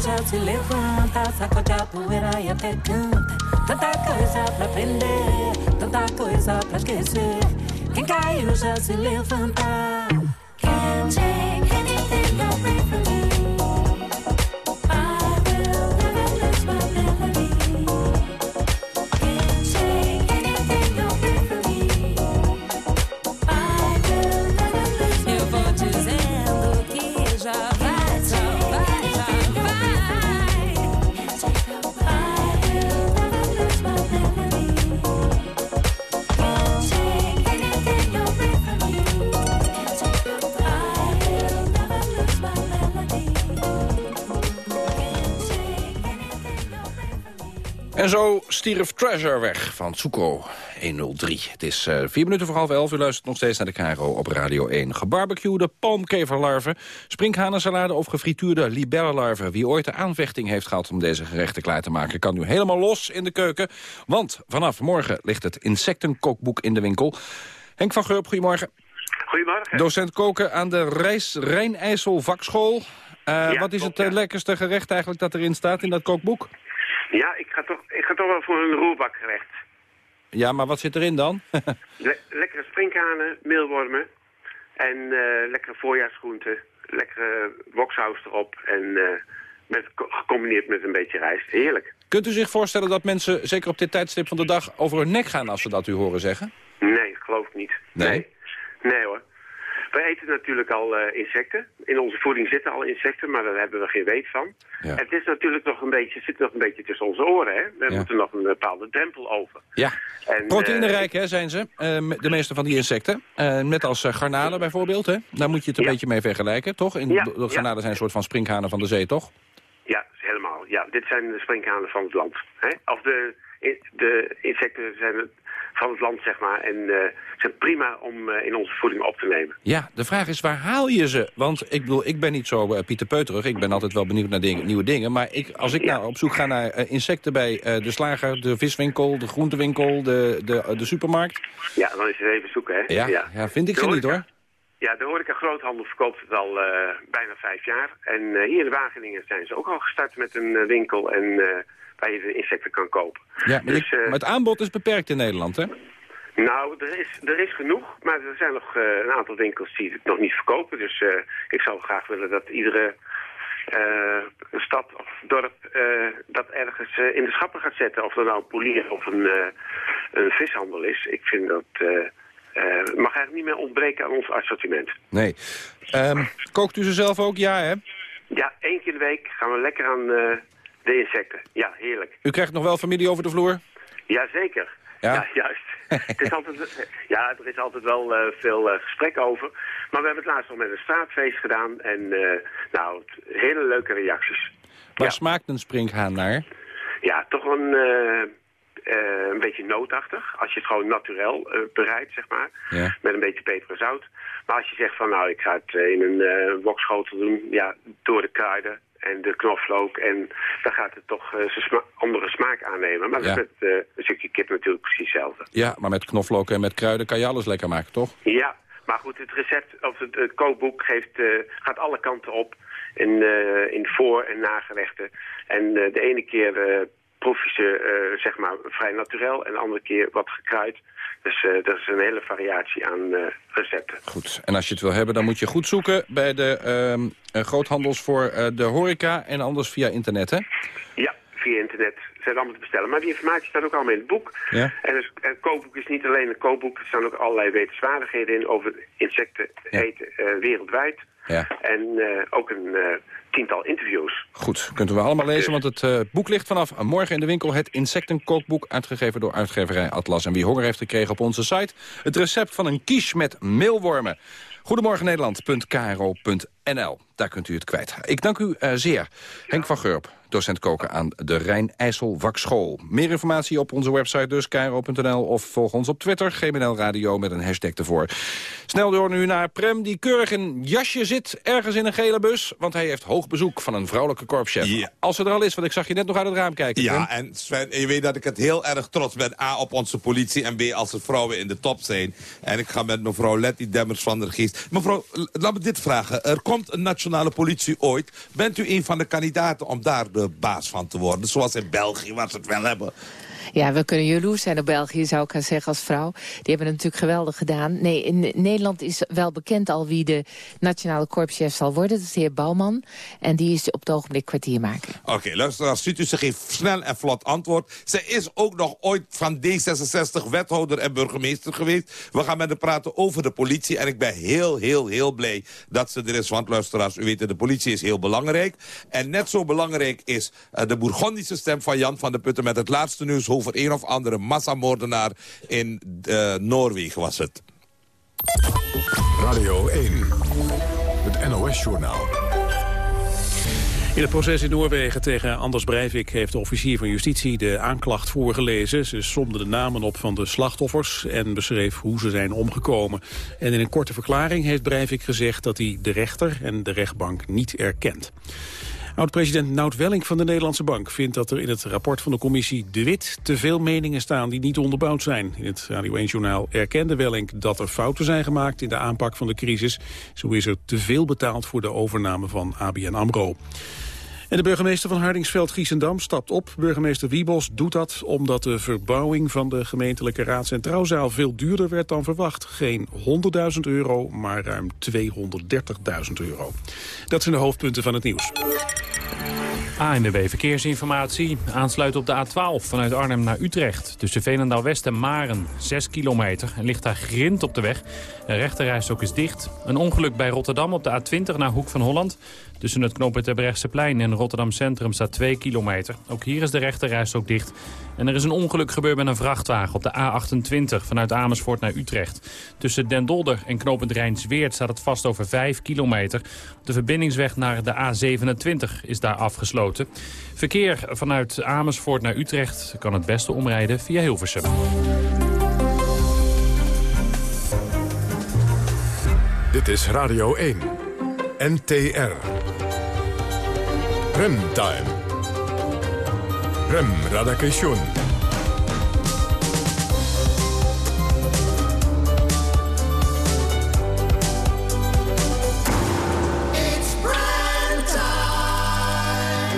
Speaker 25: Já se levanta, sacode a poeira e até canta. Tanta coisa pra aprender, tanta coisa pra esquecer. Quem caiu já se levanta.
Speaker 17: En zo stierf Treasure weg van Tsuko 103. Het is eh, vier minuten voor half elf. U luistert nog steeds naar de Caro op Radio 1. Gebarbecuede palmkeverlarven, sprinkhanensalade of gefrituurde libellenlarven. Wie ooit de aanvechting heeft gehad om deze gerechten klaar te maken... kan nu helemaal los in de keuken. Want vanaf morgen ligt het insectenkookboek in de winkel. Henk van Geurp, goedemorgen.
Speaker 26: Goedemorgen.
Speaker 17: Docent koken aan de Rijs Rijnijssel vakschool. Eh,
Speaker 26: Ja,
Speaker 17: wat is het eh, lekkerste gerecht eigenlijk dat erin staat in dat kookboek?
Speaker 26: Ja, ik ga, toch, ik ga toch wel voor een roerbakgerecht.
Speaker 17: Ja, maar wat zit erin dan?
Speaker 26: Le- lekkere sprinkhanen, meelwormen en eh, lekkere voorjaarsgroenten. Lekkere woksaus erop en eh, met, gecombineerd met een beetje rijst. Heerlijk.
Speaker 17: Kunt u zich voorstellen dat mensen, zeker op dit tijdstip van de dag... over hun nek gaan als ze dat u horen zeggen?
Speaker 26: Nee, geloof ik niet.
Speaker 17: Nee?
Speaker 26: Nee hoor. Wij eten natuurlijk al eh, insecten. In onze voeding zitten al insecten, maar daar hebben we geen weet van.
Speaker 17: Ja.
Speaker 26: Het is natuurlijk nog een beetje, zit nog een beetje tussen onze oren. Hè? We
Speaker 17: Ja.
Speaker 26: moeten nog een bepaalde drempel over.
Speaker 17: Ja.
Speaker 26: En,
Speaker 17: Proteïnerijk hè, zijn ze, eh, de meeste van die insecten. Eh, net als eh, garnalen bijvoorbeeld. Hè? Daar moet je het een beetje mee vergelijken, toch? In, de, garnalen zijn een soort van sprinkhanen van de zee, toch?
Speaker 26: Ja, helemaal. Ja, dit zijn de sprinkhanen van het land. Hè? Of de, de insecten zijn van het land, zeg maar. En eh, zijn prima om eh, in onze voeding op te nemen.
Speaker 17: Ja, de vraag is, waar haal je ze? Want ik bedoel, ik ben niet zo eh, Pieter Peuterig. Ik ben altijd wel benieuwd naar dingen- nieuwe dingen. Maar ik, als ik nou op zoek ga naar insecten bij de slager, de viswinkel, de groentewinkel, de, de, de supermarkt.
Speaker 26: Ja, dan is het even zoeken, hè?
Speaker 17: Ja, ja. vind ik
Speaker 26: De
Speaker 17: ze niet hoor.
Speaker 26: Ja, de horeca groothandel verkoopt het al bijna vijf jaar. En hier in Wageningen zijn ze ook al gestart met een winkel en, waar je de insecten kan kopen.
Speaker 17: Ja, maar,
Speaker 26: Dus,
Speaker 17: je-
Speaker 26: eh,
Speaker 17: maar het aanbod is beperkt in Nederland, hè?
Speaker 26: Nou, er is, er is genoeg, maar er zijn nog eh, een aantal winkels die het nog niet verkopen. Dus eh, ik zou graag willen dat iedere stad of dorp dat ergens in de schappen gaat zetten. Of er nou een polier of een, een vishandel is. Ik vind dat... het mag eigenlijk niet meer ontbreken aan ons assortiment.
Speaker 17: Nee. Ehm, kookt u ze zelf ook? Ja, hè?
Speaker 26: Ja, één keer in de week gaan we lekker aan de insecten. Ja, heerlijk.
Speaker 17: U krijgt nog wel familie over de vloer?
Speaker 26: Jazeker.
Speaker 17: Ja?
Speaker 26: Ja, juist. het is altijd, ja, er is altijd wel eh, veel eh, gesprek over. Maar we hebben het laatst nog met een straatfeest gedaan. En eh, nou, hele leuke reacties.
Speaker 17: Waar smaakt een sprinkhaan naar?
Speaker 26: Ja, toch een, eh, een beetje nootachtig. Als je het gewoon naturel eh, bereidt, zeg maar.
Speaker 17: Ja.
Speaker 26: Met een beetje peper en zout. Maar als je zegt van nou, ik ga het eh, in een eh wokschotel doen. Ja, door de kruiden en de knoflook. En dan gaat het toch sma- andere smaak aannemen. Maar
Speaker 17: Ja.
Speaker 26: dat is met een stukje kip natuurlijk precies hetzelfde.
Speaker 17: Ja, maar met knoflook en met kruiden kan je alles lekker maken, toch?
Speaker 26: Ja, maar goed, het recept of het, het kookboek geeft, gaat alle kanten op in, in voor- en nagerechten. En de ene keer proef je ze eh, zeg maar vrij naturel en de andere keer wat gekruid. Dus eh dat is een hele variatie aan eh, recepten.
Speaker 17: Goed. En als je het wil hebben, dan moet je goed zoeken bij de ehm, eh, groothandels voor de horeca en anders via internet, hè?
Speaker 26: Ja, via internet zijn allemaal te bestellen. Maar die informatie staat ook allemaal in het boek.
Speaker 17: Ja.
Speaker 26: En het, het kookboek is niet alleen een kookboek. Er staan ook allerlei wetenswaardigheden in over insecten eten eh, wereldwijd.
Speaker 17: Ja.
Speaker 26: En eh, ook een eh, tiental interviews.
Speaker 17: Goed, kunt u wel allemaal lezen, want het eh, boek ligt vanaf morgen in de winkel. Het Insectenkookboek, uitgegeven door uitgeverij Atlas. En wie honger heeft gekregen op onze site, het recept van een quiche met meelwormen. Goedemorgen Nederland.kro.nl, daar kunt u het kwijt. Ik dank u eh, zeer. Henk van Geurp, docent koken aan de Rijn-IJssel Wakschool. Meer informatie op onze website dus, kro.nl of volg ons op Twitter, GMNL Radio met een hashtag ervoor. Snel door nu naar Prem, die keurig in een jasje zit, ergens in een gele bus, want hij heeft hoog bezoek van een vrouwelijke korpschef. Als ze er al is, want ik zag je net nog uit het raam kijken.
Speaker 27: Ja,
Speaker 17: Prem.
Speaker 27: en Sven, je weet dat ik het heel erg trots ben. A, op onze politie en B, als er vrouwen in de top zijn. En ik ga met mevrouw Letty Demmers van der Geest. Mevrouw, laat me dit vragen. Er komt komt een nationale politie ooit... bent u een van de kandidaten om daar de baas van te worden. Zoals in België, waar ze het wel hebben.
Speaker 28: Ja, we kunnen jaloers zijn op België, zou ik gaan zeggen als vrouw. Die hebben het natuurlijk geweldig gedaan. Nee, in Nederland is wel bekend al wie de nationale korpschef zal worden. Dat is de heer Bouwman. En die is op het ogenblik kwartiermaker.
Speaker 27: Oké, okay, luister, ziet u, ze geeft snel en vlot antwoord. Ze is ook nog ooit van D66 wethouder en burgemeester geweest. We gaan met haar praten over de politie. En ik ben heel, heel, heel blij dat ze er is. Want luisteraars, u weet, de politie is heel belangrijk. En net zo belangrijk is uh, de Bourgondische stem van Jan van der Putten... met het laatste nieuws over een of andere massamoordenaar in uh, Noorwegen was het.
Speaker 16: Radio 1, het NOS-journaal.
Speaker 1: In het proces in Noorwegen tegen Anders Breivik heeft de officier van justitie de aanklacht voorgelezen. Ze somde de namen op van de slachtoffers en beschreef hoe ze zijn omgekomen. En in een korte verklaring heeft Breivik gezegd dat hij de rechter en de rechtbank niet erkent. Oud-president Nout Welling van de Nederlandse Bank vindt dat er in het rapport van de commissie De Wit te veel meningen staan die niet onderbouwd zijn. In het Radio 1-journaal erkende Welling dat er fouten zijn gemaakt in de aanpak van de crisis. Zo is er te veel betaald voor de overname van ABN AMRO. De burgemeester van Hardingsveld-Giessendam stapt op. Burgemeester Wiebos doet dat omdat de verbouwing van de gemeentelijke raads- en trouwzaal veel duurder werd dan verwacht. Geen 100.000 euro, maar ruim 230.000 euro. Dat zijn de hoofdpunten van het nieuws.
Speaker 29: ANWB Verkeersinformatie aansluit op de A12 vanuit Arnhem naar Utrecht. Tussen Veenendaal West en Maren, 6 kilometer. En ligt daar grind op de weg. De rechterrijstok is dicht. Een ongeluk bij Rotterdam op de A20 naar Hoek van Holland. Tussen het knooppunt plein en Rotterdam Centrum staat 2 kilometer. Ook hier is de rechterrijstok dicht. En er is een ongeluk gebeurd met een vrachtwagen op de A28 vanuit Amersfoort naar Utrecht. Tussen Den Dolder en knooppunt Rijnsweert staat het vast over 5 kilometer. De verbindingsweg naar de A27 is daar afgesloten. Verkeer vanuit Amersfoort naar Utrecht kan het beste omrijden via Hilversum.
Speaker 16: Dit is Radio 1. NTR. Remtime. Rem Radakation.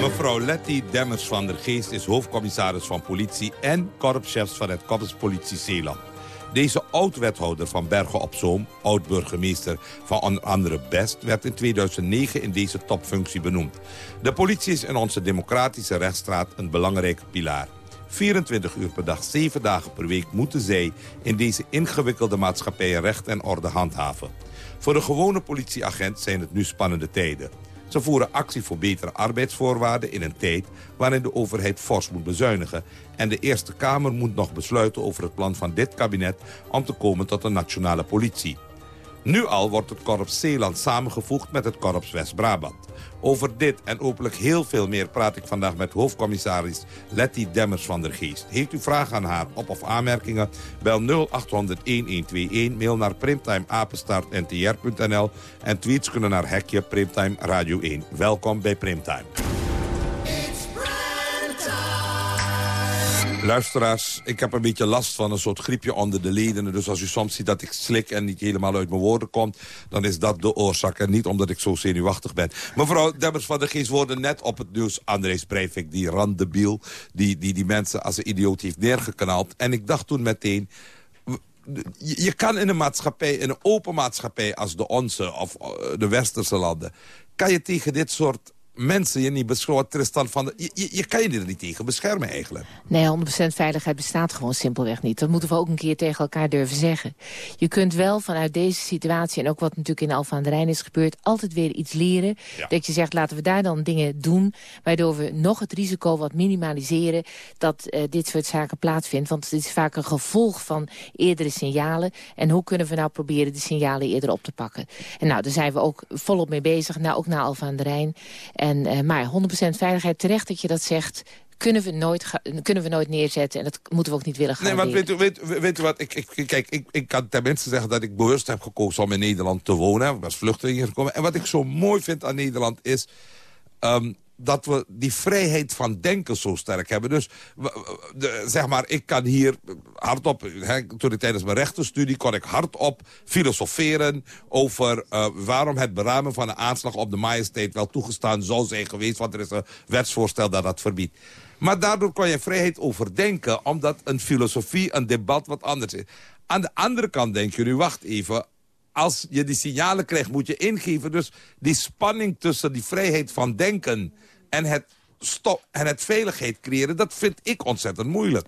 Speaker 27: Mevrouw Letty Demmers van der Geest is hoofdcommissaris van politie... en korpschefs van het Korps Zeeland. Deze oud-wethouder van Bergen op Zoom, oud-burgemeester van onder andere Best... werd in 2009 in deze topfunctie benoemd. De politie is in onze democratische rechtsstraat een belangrijke pilaar. 24 uur per dag, 7 dagen per week moeten zij in deze ingewikkelde maatschappij recht en orde handhaven. Voor de gewone politieagent zijn het nu spannende tijden. Ze voeren actie voor betere arbeidsvoorwaarden in een tijd waarin de overheid fors moet bezuinigen. En de Eerste Kamer moet nog besluiten over het plan van dit kabinet om te komen tot een nationale politie. Nu al wordt het Korps Zeeland samengevoegd met het Korps West-Brabant. Over dit en hopelijk heel veel meer praat ik vandaag met hoofdcommissaris Letty Demmers van der Geest. Heeft u vragen aan haar op- of aanmerkingen? Bel 0800-1121, mail naar primtimeapenstaartntr.nl en tweets kunnen naar hekje Primtime Radio 1. Welkom bij Primtime. Luisteraars, ik heb een beetje last van een soort griepje onder de leden. Dus als u soms ziet dat ik slik en niet helemaal uit mijn woorden komt... dan is dat de oorzaak en niet omdat ik zo zenuwachtig ben. Mevrouw Demmers van der Geest worden net op het nieuws... Andries Breivik, die randebiel, die, die die mensen als een idioot heeft neergeknald. En ik dacht toen meteen... Je, kan in een maatschappij, in een open maatschappij als de onze... of uh, de westerse landen... kan je tegen dit soort mensen je niet. Tristan van de, je, je, kan je er niet tegen beschermen eigenlijk.
Speaker 28: Nee, 100% veiligheid bestaat gewoon simpelweg niet. Dat moeten we ook een keer tegen elkaar durven zeggen. Je kunt wel vanuit deze situatie, en ook wat natuurlijk in Alphen aan de Rijn is gebeurd... altijd weer iets leren.
Speaker 27: Ja.
Speaker 28: Dat je zegt, laten we daar dan dingen doen... waardoor we nog het risico wat minimaliseren... dat uh, dit soort zaken plaatsvindt. Want het is vaak een gevolg van eerdere signalen. En hoe kunnen we nou proberen de signalen eerder op te pakken? En nou, daar zijn we ook volop mee bezig. Nou, ook naar Alphen aan de Rijn. En, uh, maar 100% veiligheid, terecht dat je dat zegt kunnen we nooit, kunnen we nooit neerzetten. En dat moeten we ook niet willen gaan.
Speaker 27: Nee, maar weet u, weet, weet u wat? Ik, ik, kijk, ik, ik kan tenminste zeggen dat ik bewust heb gekozen om in Nederland te wonen. Ik was vluchteling gekomen. En wat ik zo mooi vind aan Nederland is... Um, dat we die vrijheid van denken zo sterk hebben. Dus zeg maar, ik kan hier hardop... Toen ik tijdens mijn rechtenstudie kon ik hardop filosoferen... over uh, waarom het beramen van een aanslag op de majesteit wel toegestaan zou zijn geweest. Want er is een wetsvoorstel dat dat verbiedt. Maar daardoor kon je vrijheid overdenken... omdat een filosofie, een debat wat anders is. Aan de andere kant denk je nu, wacht even als je die signalen krijgt, moet je ingeven. Dus die spanning tussen die vrijheid van denken en het, stop, en het veiligheid creëren... dat vind ik ontzettend moeilijk.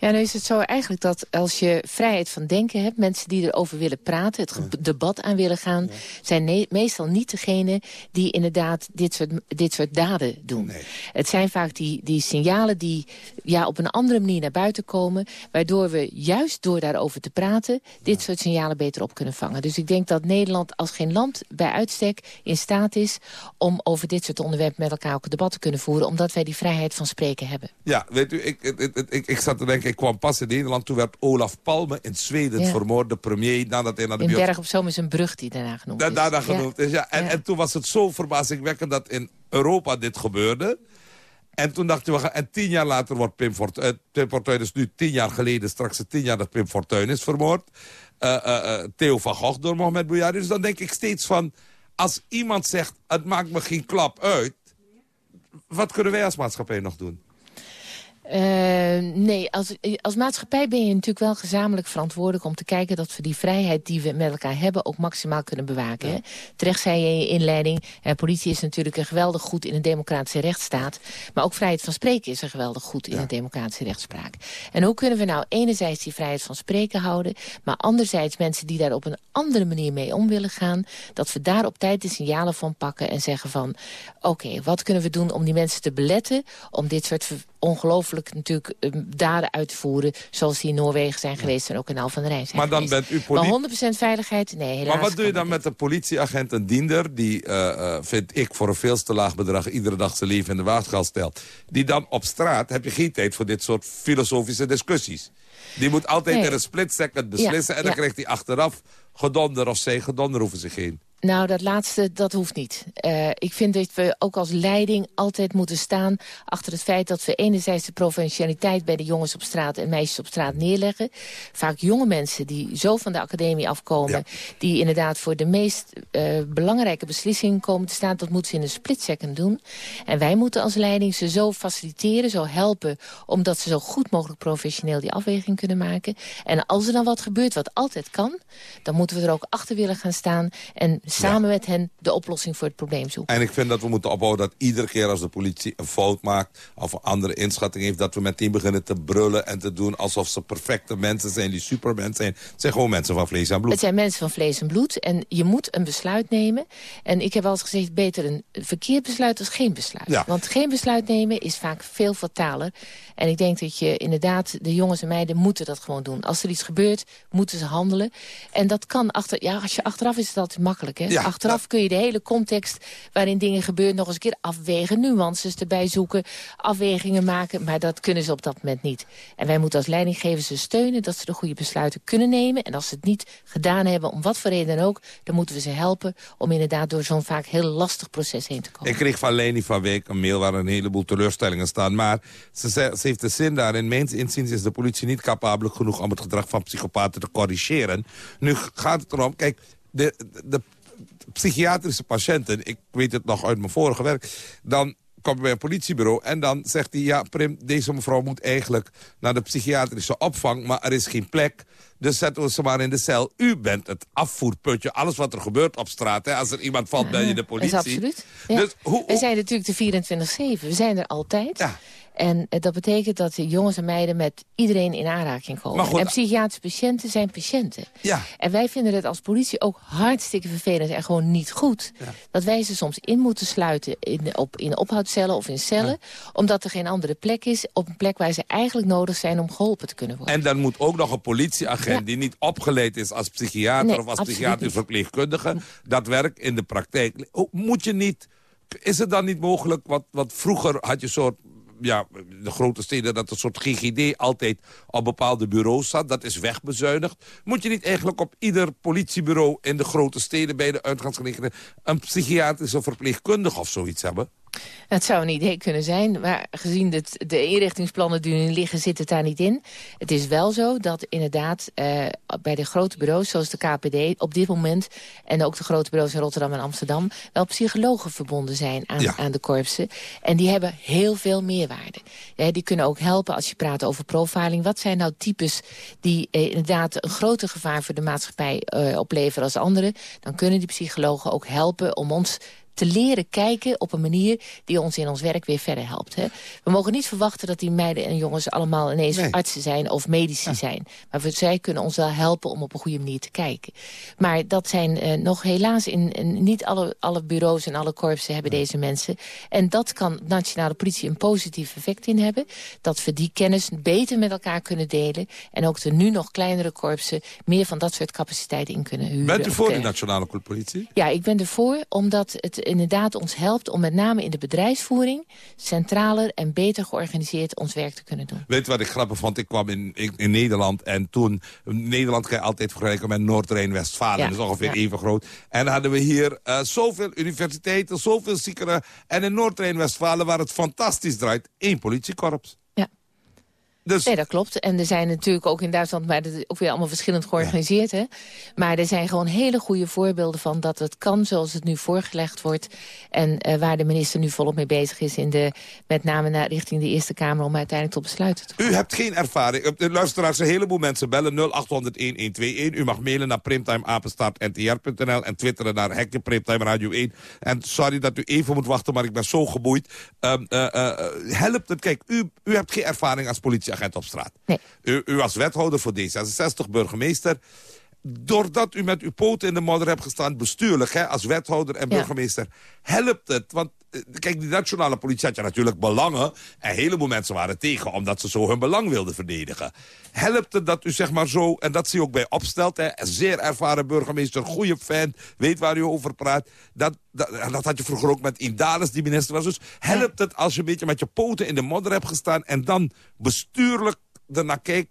Speaker 28: Ja, nu is het zo eigenlijk dat als je vrijheid van denken hebt... mensen die erover willen praten, het debat aan willen gaan... zijn meestal niet degene die inderdaad dit soort, dit soort daden doen. Het zijn vaak die, die signalen die ja, op een andere manier naar buiten komen... waardoor we juist door daarover te praten... dit soort signalen beter op kunnen vangen. Dus ik denk dat Nederland als geen land bij uitstek in staat is... om over dit soort onderwerpen met elkaar ook een debat te kunnen voeren... omdat wij die vrijheid van spreken hebben.
Speaker 27: Ja, weet u, ik, ik, ik, ik zat te denken ik kwam pas in Nederland. Toen werd Olaf Palme in Zweden ja. vermoord, de premier. Nadat hij naar de
Speaker 28: in Berg op Zoom is een brug die daarna genoemd is.
Speaker 27: Daarna genoemd is, ja. En, en toen was het zo verbazingwekkend dat in Europa dit gebeurde. En toen dachten we, en tien jaar later wordt Pim Fortuyn... Uh, Pim Fortuyn is nu tien jaar geleden, straks tien jaar dat Pim Fortuyn is vermoord. Uh, uh, Theo van Gogh door Mohamed Bouyari. Dus dan denk ik steeds van, als iemand zegt, het maakt me geen klap uit... wat kunnen wij als maatschappij nog doen?
Speaker 28: Uh, nee, als, als maatschappij ben je natuurlijk wel gezamenlijk verantwoordelijk... om te kijken dat we die vrijheid die we met elkaar hebben... ook maximaal kunnen bewaken. Ja. Terecht zei je in je inleiding... Eh, politie is natuurlijk een geweldig goed in een democratische rechtsstaat... maar ook vrijheid van spreken is een geweldig goed in ja. een democratische rechtspraak. En hoe kunnen we nou enerzijds die vrijheid van spreken houden... maar anderzijds mensen die daar op een andere manier mee om willen gaan... dat we daar op tijd de signalen van pakken en zeggen van... oké, okay, wat kunnen we doen om die mensen te beletten... om dit soort ongelooflijk natuurlijk um, daden uit te voeren... zoals die in Noorwegen zijn geweest en ook in Al van de Rijn zijn
Speaker 27: Maar dan
Speaker 28: geweest.
Speaker 27: bent u politie...
Speaker 28: Maar 100% veiligheid? Nee, helaas.
Speaker 27: Maar wat doe je dan met een politieagent, een diender... die, uh, uh, vind ik, voor een veel te laag bedrag... iedere dag zijn leven in de waagschaal stelt... die dan op straat, heb je geen tijd voor dit soort filosofische discussies. Die moet altijd nee. in een split second beslissen... Ja, en dan ja. krijgt hij achteraf gedonder of zij gedonder hoeven zich heen.
Speaker 28: Nou, dat laatste, dat hoeft niet. Uh, ik vind dat we ook als leiding altijd moeten staan... achter het feit dat we enerzijds de provincialiteit... bij de jongens op straat en meisjes op straat neerleggen. Vaak jonge mensen die zo van de academie afkomen... Ja. die inderdaad voor de meest uh, belangrijke beslissingen komen te staan... dat moeten ze in een split second doen. En wij moeten als leiding ze zo faciliteren, zo helpen... omdat ze zo goed mogelijk professioneel die afweging kunnen maken. En als er dan wat gebeurt, wat altijd kan... dan moeten we er ook achter willen gaan staan... en samen ja. met hen de oplossing voor het probleem zoeken.
Speaker 27: En ik vind dat we moeten ophouden dat iedere keer als de politie een fout maakt... of een andere inschatting heeft, dat we meteen beginnen te brullen en te doen... alsof ze perfecte mensen zijn die supermens zijn. Het zijn gewoon mensen van vlees en bloed.
Speaker 28: Het zijn mensen van vlees en bloed en je moet een besluit nemen. En ik heb al eens gezegd, beter een verkeerd besluit dan geen besluit. Ja. Want geen besluit nemen is vaak veel fataler. En ik denk dat je inderdaad, de jongens en meiden moeten dat gewoon doen. Als er iets gebeurt, moeten ze handelen. En dat kan achter, ja, als je achteraf is het altijd makkelijk, hè? Ja, Achteraf kun je de hele context waarin dingen gebeuren... nog eens een keer afwegen, nuances erbij zoeken, afwegingen maken. Maar dat kunnen ze op dat moment niet. En wij moeten als leidinggevers ze steunen dat ze de goede besluiten kunnen nemen. En als ze het niet gedaan hebben, om wat voor reden dan ook... dan moeten we ze helpen om inderdaad door zo'n vaak heel lastig proces heen te komen.
Speaker 27: Ik kreeg van Leni van Week een mail waar een heleboel teleurstellingen staan. Maar ze, ze heeft de zin daarin. Mijns inziens is de politie niet capabel genoeg om het gedrag van psychopaten te corrigeren. Nu gaat het erom, kijk, de, de psychiatrische patiënten, ik weet het nog uit mijn vorige werk... dan kom je bij een politiebureau en dan zegt hij... ja, Prim, deze mevrouw moet eigenlijk naar de psychiatrische opvang... maar er is geen plek, dus zetten we ze maar in de cel. U bent het afvoerputje, alles wat er gebeurt op straat. Hè? Als er iemand valt, ben je de politie.
Speaker 28: Is absoluut. Ja. Dus, hoe, hoe... We zijn natuurlijk de 24-7, we zijn er altijd. Ja. En dat betekent dat jongens en meiden met iedereen in aanraking komen. Goed, en psychiatrische patiënten zijn patiënten.
Speaker 27: Ja.
Speaker 28: En wij vinden het als politie ook hartstikke vervelend en gewoon niet goed... Ja. dat wij ze soms in moeten sluiten in, op, in ophoudcellen of in cellen... Ja. omdat er geen andere plek is, op een plek waar ze eigenlijk nodig zijn... om geholpen te kunnen worden.
Speaker 27: En dan moet ook nog een politieagent die niet opgeleid is als psychiater... Nee, of als psychiatrisch verpleegkundige, dat werkt in de praktijk. Moet je niet... Is het dan niet mogelijk, wat, wat vroeger had je soort ja, de grote steden dat een soort GGD altijd op bepaalde bureaus zat. Dat is wegbezuinigd. Moet je niet eigenlijk op ieder politiebureau in de grote steden... bij de uitgangsgelegenheden een psychiatrische verpleegkundige of zoiets hebben?
Speaker 28: Het zou een idee kunnen zijn, maar gezien het, de inrichtingsplannen die nu liggen... zit het daar niet in. Het is wel zo dat inderdaad eh, bij de grote bureaus zoals de KPD... op dit moment, en ook de grote bureaus in Rotterdam en Amsterdam... wel psychologen verbonden zijn aan, aan de korpsen. En die hebben heel veel meerwaarde. Ja, die kunnen ook helpen als je praat over profiling. Wat zijn nou types die eh, inderdaad een groter gevaar voor de maatschappij eh, opleveren als anderen? Dan kunnen die psychologen ook helpen om ons te leren kijken op een manier die ons in ons werk weer verder helpt. Hè? We mogen niet verwachten dat die meiden en jongens allemaal ineens artsen zijn of medici zijn. Maar we, zij kunnen ons wel helpen om op een goede manier te kijken. Maar dat zijn uh, nog helaas in, in, niet alle, alle bureaus en alle korpsen hebben deze mensen. En dat kan nationale politie een positief effect in hebben. Dat we die kennis beter met elkaar kunnen delen. En ook de nu nog kleinere korpsen meer van dat soort capaciteiten in kunnen huren.
Speaker 27: Bent u voor de nationale politie?
Speaker 28: Ja, ik ben ervoor, omdat het inderdaad ons helpt om met name in de bedrijfsvoering... centraler en beter georganiseerd ons werk te kunnen doen.
Speaker 27: Weet je wat ik grappig vond? Ik kwam in, in, Nederland en toen... Nederland kan je altijd vergelijken met Noord-Rijn-Westfalen. Ja, dat is ongeveer even groot. En hadden we hier uh, zoveel universiteiten, zoveel ziekenhuizen. En in Noord-Rijn-Westfalen, waar het fantastisch draait, één politiekorps.
Speaker 28: Dus... Nee, dat klopt. En er zijn natuurlijk ook in Duitsland, maar dat is ook weer allemaal verschillend georganiseerd. Hè? Maar er zijn gewoon hele goede voorbeelden van dat het kan zoals het nu voorgelegd wordt. En uh, waar de minister nu volop mee bezig is, in de, met name naar, richting de Eerste Kamer, om uiteindelijk tot besluiten te
Speaker 27: komen. U hebt geen ervaring. Luisteraars, een heleboel mensen bellen 0800-1121. U mag mailen naar primtimeapenstaartntr.nl en twitteren naar Hekje Primtime Radio 1. En sorry dat u even moet wachten, maar ik ben zo geboeid. Um, uh, uh, helpt het? Kijk, u, u hebt geen ervaring als politie agent op straat.
Speaker 28: Nee.
Speaker 27: U, u was wethouder voor D66, burgemeester doordat u met uw poten in de modder hebt gestaan... bestuurlijk, hè, als wethouder en burgemeester, helpt het? Want kijk, die nationale politie had je natuurlijk belangen... en een heleboel mensen waren tegen... omdat ze zo hun belang wilden verdedigen. Helpt het dat u zeg maar zo, en dat zie je ook bij Opstelt... Hè, zeer ervaren burgemeester, goede fan... weet waar u over praat. Dat, dat, dat had je vroeger ook met Indales, die minister was. Dus helpt het als je een beetje met je poten in de modder hebt gestaan... en dan bestuurlijk ernaar kijkt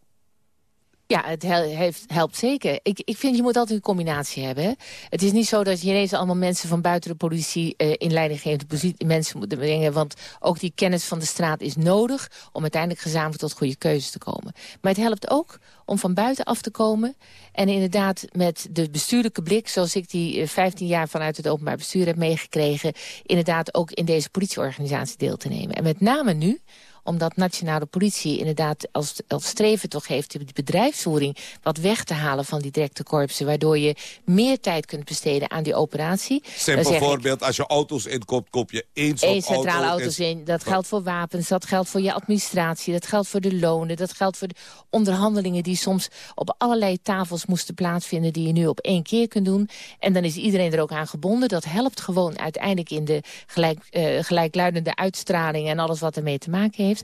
Speaker 28: ja, het heeft, helpt zeker. Ik, ik vind, je moet altijd een combinatie hebben. Het is niet zo dat je ineens allemaal mensen van buiten de politie... Uh, in leidinggevende positie mensen moet brengen. Want ook die kennis van de straat is nodig... om uiteindelijk gezamenlijk tot goede keuzes te komen. Maar het helpt ook om van buiten af te komen... en inderdaad met de bestuurlijke blik... zoals ik die 15 eh, jaar vanuit het openbaar bestuur heb meegekregen... inderdaad ook in deze politieorganisatie deel te nemen. En met name nu omdat nationale politie inderdaad als, als streven toch heeft... die bedrijfsvoering wat weg te halen van die directe korpsen... waardoor je meer tijd kunt besteden aan die operatie.
Speaker 27: Simpel voorbeeld, als je auto's inkoopt, koop je één soort
Speaker 28: Eén centrale auto's in. Dat geldt voor wapens, dat geldt voor je administratie... dat geldt voor de lonen, dat geldt voor de onderhandelingen... die soms op allerlei tafels moesten plaatsvinden... die je nu op één keer kunt doen. En dan is iedereen er ook aan gebonden. Dat helpt gewoon uiteindelijk in de gelijk, uh, gelijkluidende uitstraling... en alles wat ermee te maken heeft.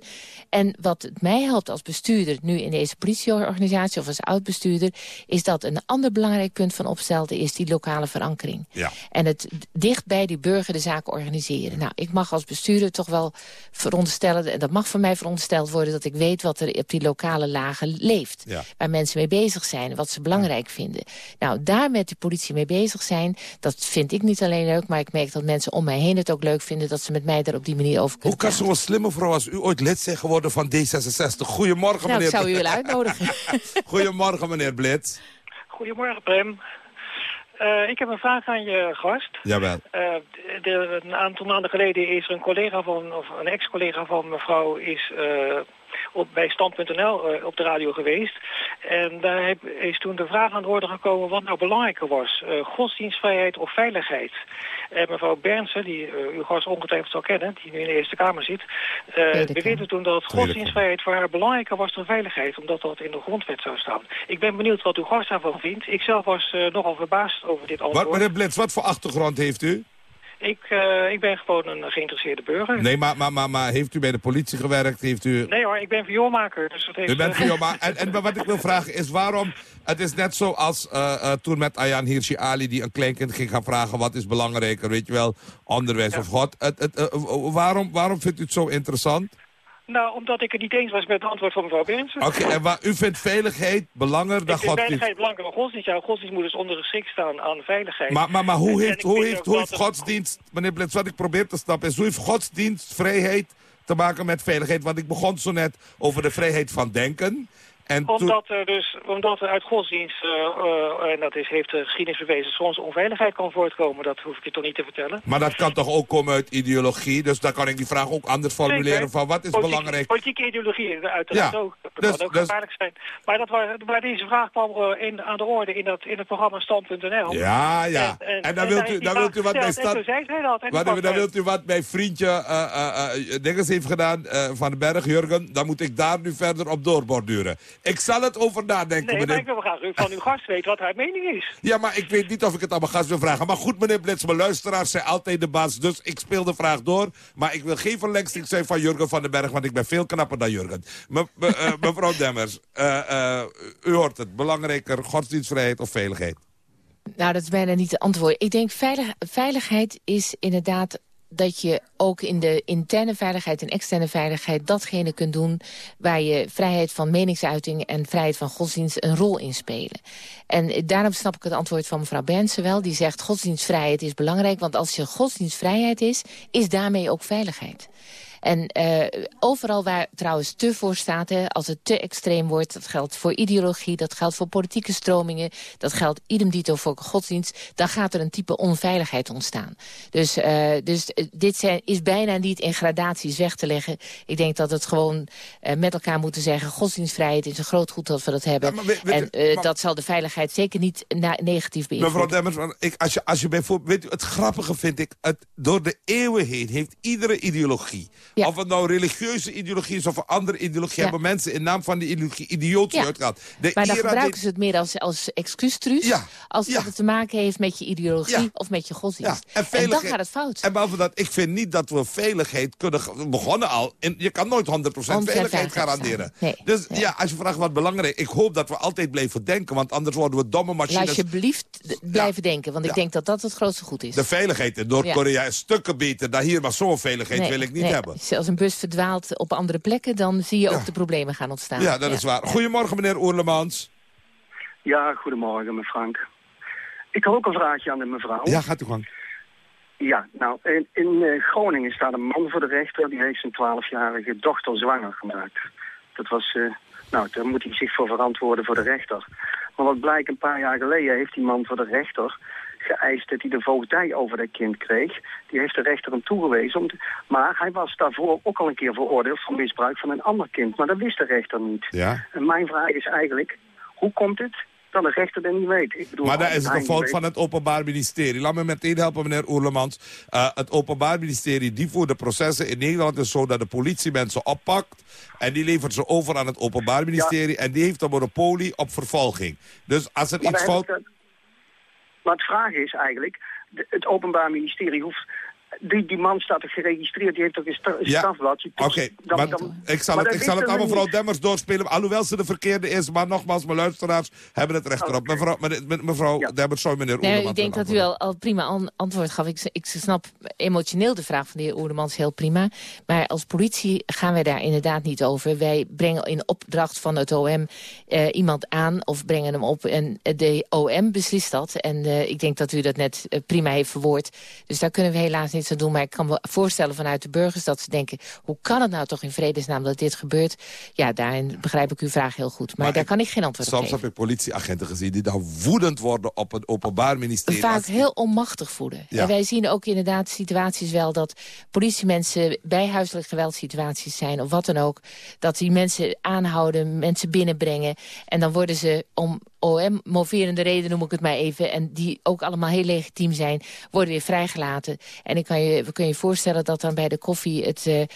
Speaker 28: En wat mij helpt als bestuurder nu in deze politieorganisatie... of als oud-bestuurder, is dat een ander belangrijk punt van opstelten... is die lokale verankering.
Speaker 27: Ja.
Speaker 28: En het dicht bij die burger de zaken organiseren. Nou, ik mag als bestuurder toch wel veronderstellen... en dat mag van mij verondersteld worden... dat ik weet wat er op die lokale lagen leeft.
Speaker 27: Ja.
Speaker 28: Waar mensen mee bezig zijn, wat ze belangrijk vinden. Nou, daar met de politie mee bezig zijn... dat vind ik niet alleen leuk, maar ik merk dat mensen om mij heen het ook leuk vinden... dat ze met mij daar op die manier over kunnen
Speaker 27: Hoe kan zo'n slimme vrouw als u ooit lid zijn geworden van D66. Goedemorgen,
Speaker 28: nou,
Speaker 27: meneer.
Speaker 28: ik zou u willen uitnodigen.
Speaker 27: Goedemorgen, meneer Blitz.
Speaker 30: Goedemorgen, Prem. Uh, ik heb een vraag aan je gast.
Speaker 27: Jawel.
Speaker 30: Uh, de, een aantal maanden geleden is er een collega van, of een ex-collega van mevrouw is uh, op, bij Stand.nl uh, op de radio geweest. En daar heb, is toen de vraag aan de orde gekomen wat nou belangrijker was. Uh, godsdienstvrijheid of veiligheid. En mevrouw Bernsen, die uh, uw gast ongetwijfeld zal kennen, die nu in de Eerste Kamer zit, uh, beweerde toen dat godsdienstvrijheid voor haar belangrijker was dan veiligheid, omdat dat in de grondwet zou staan. Ik ben benieuwd wat uw gast daarvan vindt. Ik zelf was uh, nogal verbaasd over dit antwoord.
Speaker 27: Wat, meneer Blitz, wat voor achtergrond heeft u?
Speaker 30: Ik, uh, ik ben gewoon een geïnteresseerde burger.
Speaker 27: Nee, maar, maar, maar, maar heeft u bij de politie gewerkt? Heeft u...
Speaker 30: Nee hoor, ik ben vioolmaker. Dus dat heeft...
Speaker 27: U bent vioolmaker. en, en wat ik wil vragen is waarom... Het is net zoals uh, uh, toen met Ayan Hirsi Ali... die een kleinkind ging gaan vragen wat is belangrijker, weet je wel, onderwijs ja. of God. Het, het, waarom, waarom vindt u het zo interessant?
Speaker 30: Nou, omdat ik het niet eens was met het antwoord van mevrouw Berendsen.
Speaker 27: Oké, en waar u vindt veiligheid belangrijker dan godsdienst?
Speaker 30: veiligheid belangrijker dan godsdienst. Ja, godsdienst moet dus ondergeschikt staan aan veiligheid.
Speaker 27: Maar, maar, maar hoe
Speaker 30: en
Speaker 27: heeft, hoe heeft, hoe heeft godsdienst, meneer Blitz, wat ik probeer te snappen is... hoe heeft godsdienst, vrijheid te maken met veiligheid? Want ik begon zo net over de vrijheid van denken. En
Speaker 30: Omdat er dus, omdat er uit godsdienst, eh, eh, en dat is, heeft de geschiedenis bewezen, soms onveiligheid kan voortkomen. Dat hoef ik je toch niet te vertellen.
Speaker 27: Maar dat kan toch ook komen uit ideologie? Dus dan kan ik die vraag ook anders formuleren
Speaker 30: Zeker.
Speaker 27: van wat is belangrijk?
Speaker 30: Politieke ideologie, uiteraard
Speaker 27: Ja,
Speaker 30: ook. Dat
Speaker 27: dus-
Speaker 30: kan ook
Speaker 27: dus-
Speaker 30: gevaarlijk zijn. Maar dat waar deze vraag kwam eh, in, aan de orde in, dat, in het programma Stand.nl.
Speaker 27: Ja, ja. En, dan wilt
Speaker 30: daar
Speaker 27: u, dan wilt u wat bij
Speaker 30: En
Speaker 27: stand...
Speaker 30: En
Speaker 27: Maar dan, wilt u wat mijn vriendje eh eh eh, dinges heeft gedaan, eh, Van den Berg, Jurgen. Dan moet ik daar nu verder op doorborduren. Ik zal het over nadenken,
Speaker 30: Nee, maar
Speaker 27: meneer.
Speaker 30: ik wil graag van uw gast weten wat haar mening is.
Speaker 27: Ja, maar ik weet niet of ik het aan mijn gast wil vragen. Maar goed, meneer Blitz, mijn luisteraars zijn altijd de baas. Dus ik speel de vraag door. Maar ik wil geen verlengsting zijn van Jurgen van den Berg... want ik ben veel knapper dan Jurgen. Me- me- eh, mevrouw Demmers, eh, eh, u hoort het. Belangrijker godsdienstvrijheid of veiligheid?
Speaker 28: Nou, dat is bijna niet te antwoorden. Ik denk veilig, veiligheid is inderdaad dat je ook in de interne veiligheid en externe veiligheid... datgene kunt doen waar je vrijheid van meningsuiting... en vrijheid van godsdienst een rol in spelen. En daarom snap ik het antwoord van mevrouw Bernsen wel. Die zegt godsdienstvrijheid is belangrijk. Want als je godsdienstvrijheid is, is daarmee ook veiligheid. En eh, overal waar trouwens te voor staat, hè, als het te extreem wordt... dat geldt voor ideologie, dat geldt voor politieke stromingen... dat geldt idem dito voor godsdienst... dan gaat er een type onveiligheid ontstaan. Dus, eh, dus eh, dit zijn, is bijna niet in gradaties weg te leggen. Ik denk dat het gewoon met elkaar moeten zeggen... godsdienstvrijheid is een groot goed dat we dat hebben. en
Speaker 27: maar-
Speaker 28: dat zal de veiligheid zeker niet negatief beïnvloeden.
Speaker 27: Mevrouw Demmers, ik, als, je, als je bijvoorbeeld... Weet u, het grappige vind ik... Het, door de eeuwen heen heeft iedere ideologie... of het nou religieuze ideologie is of een andere ideologie... hebben mensen in naam van die ideologie idioten
Speaker 28: Ja.
Speaker 27: uitgehaald. De
Speaker 28: maar dan gebruiken ze het meer als, als excuustruus. Als dat het te maken heeft met je ideologie of met je godsdienst.
Speaker 27: en,
Speaker 28: en, dan gaat het fout.
Speaker 27: En behalve dat, ik vind niet dat we veiligheid kunnen... begonnen al. En je kan nooit 100% veiligheid garanderen.
Speaker 28: Nee,
Speaker 27: dus ja, als je vraagt wat belangrijk... Ik hoop dat we altijd blijven denken, want anders worden we domme
Speaker 28: Laat
Speaker 27: machines.
Speaker 28: je alsjeblieft blijven denken, want ik denk dat dat het grootste goed is.
Speaker 27: De veiligheid in Noord-Korea is stukken beter dan hier, maar zo'n veiligheid
Speaker 28: Nee,
Speaker 27: wil ik niet hebben.
Speaker 28: Als een bus verdwaalt op andere plekken, dan zie je ook de problemen gaan ontstaan.
Speaker 27: Ja, dat is waar. Goedemorgen, meneer Oerlemans.
Speaker 31: Ja, goedemorgen, meneer Frank. Ik had ook een vraagje aan de mevrouw.
Speaker 27: Ja, gaat u gang.
Speaker 31: Ja, nou, in, in eh, Groningen staat een man voor de rechter... die heeft zijn twaalfjarige dochter zwanger gemaakt. Dat was, eh, nou, daar moet hij zich voor verantwoorden voor de rechter. Maar wat blijkt, een paar jaar geleden heeft die man voor de rechter geëist dat hij de voogdij over dat kind kreeg. Die heeft de rechter hem toegewezen. Om te- maar hij was daarvoor ook al een keer veroordeeld voor misbruik van een ander kind. Maar dat wist de rechter niet.
Speaker 27: Ja.
Speaker 31: En mijn vraag is eigenlijk, hoe komt het dat de rechter dat niet weet? Ik bedoel,
Speaker 27: Maar dat
Speaker 31: als
Speaker 27: is
Speaker 31: hij
Speaker 27: een fout van het Openbaar Ministerie. Laat me meteen helpen, meneer Oerlemans. Eh, het Openbaar Ministerie die voert de processen in Nederland is zo dat de politie mensen oppakt. En die levert ze over aan het Openbaar Ministerie. En die heeft een monopolie op vervolging. Dus als er
Speaker 31: Maar
Speaker 27: iets
Speaker 31: daar
Speaker 27: fout...
Speaker 31: Maar het vraag is eigenlijk, de- het Openbaar Ministerie hoeft... Die, die man staat er geregistreerd, die heeft toch een, sta-
Speaker 27: Ja,
Speaker 31: strafblad.
Speaker 27: Oké, maar
Speaker 31: dan-
Speaker 27: ik zal
Speaker 31: maar
Speaker 27: het, ik zal het
Speaker 31: we
Speaker 27: mevrouw
Speaker 31: niet.
Speaker 27: Demmers doorspelen. Alhoewel ze de verkeerde is. Maar nogmaals, mijn luisteraars hebben het recht erop. Mevrouw, me- me- mevrouw Demmers, sorry meneer
Speaker 28: Nee,
Speaker 27: Oerlemans.
Speaker 28: ik denk dat u al, al prima an- antwoord gaf. Ik, ik snap emotioneel de vraag van de heer Oerlemans heel prima. Maar als politie gaan wij daar inderdaad niet over. Wij brengen in opdracht van het OM eh, iemand aan of brengen hem op. En de OM beslist dat. En eh, ik denk dat u dat net eh, prima heeft verwoord. Dus daar kunnen we helaas niets aan doen. Maar ik kan me voorstellen vanuit de burgers dat ze denken... hoe kan het nou toch in vredesnaam dat dit gebeurt? Ja, daarin begrijp ik uw vraag heel goed. Maar, daar kan ik geen antwoord op
Speaker 27: Soms
Speaker 28: geven.
Speaker 27: heb ik politieagenten gezien die dan woedend worden op het Openbaar Ministerie.
Speaker 28: vaak
Speaker 27: Als-
Speaker 28: heel onmachtig voelen.
Speaker 27: Ja.
Speaker 28: En wij zien ook inderdaad situaties wel dat politiemensen bij huiselijk geweldsituaties zijn of wat dan ook. Dat die mensen aanhouden, mensen binnenbrengen. En dan worden ze om OM-moverende reden noem ik het maar even. En die ook allemaal heel legitiem zijn, worden weer vrijgelaten. En ik kan je, we kunnen je voorstellen dat dan bij de koffie het eh, eh,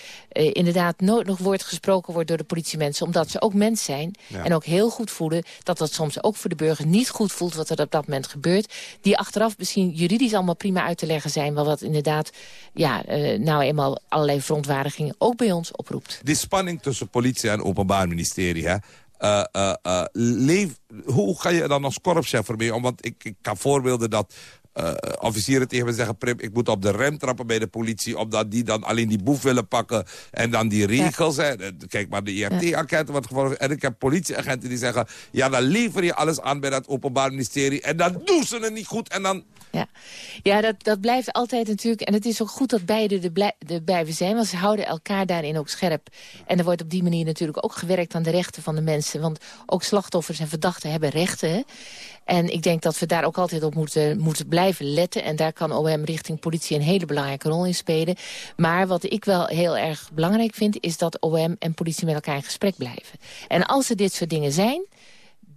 Speaker 28: inderdaad nooit nog woord gesproken wordt door de politiemensen. Omdat ze ook mens zijn
Speaker 32: Ja.
Speaker 28: en ook heel goed voelen dat dat soms ook voor de burger niet goed voelt wat er op dat moment gebeurt. Die achteraf misschien juridisch allemaal prima uit te leggen zijn. Maar wat inderdaad, ja, eh, nou eenmaal allerlei verontwaardigingen ook bij ons oproept.
Speaker 27: Die spanning tussen politie en openbaar ministerie, hè? Eh, eh, eh, leef, hoe ga je dan als korpschef ermee om? Want ik, ik kan voorbeelden dat... officieren tegen me zeggen... Prim, ik moet op de rem trappen bij de politie... omdat die dan alleen die boef willen pakken en dan die regels. Hè. Kijk maar, de IRT-agenten wat gevolgd. En ik heb politieagenten die zeggen... ja, dan lever je alles aan bij dat openbaar ministerie... en dan doen ze het niet goed en dan...
Speaker 28: Ja, ja dat, dat blijft altijd natuurlijk... en het is ook goed dat beide er, er blijven zijn... want ze houden elkaar daarin ook scherp. En er wordt op die manier natuurlijk ook gewerkt aan de rechten van de mensen. Want ook slachtoffers en verdachten hebben rechten. En ik denk dat we daar ook altijd op moeten, moeten blijven letten. En daar kan OM richting politie een hele belangrijke rol in spelen. Maar wat ik wel heel erg belangrijk vind... is dat OM en politie met elkaar in gesprek blijven. En als er dit soort dingen zijn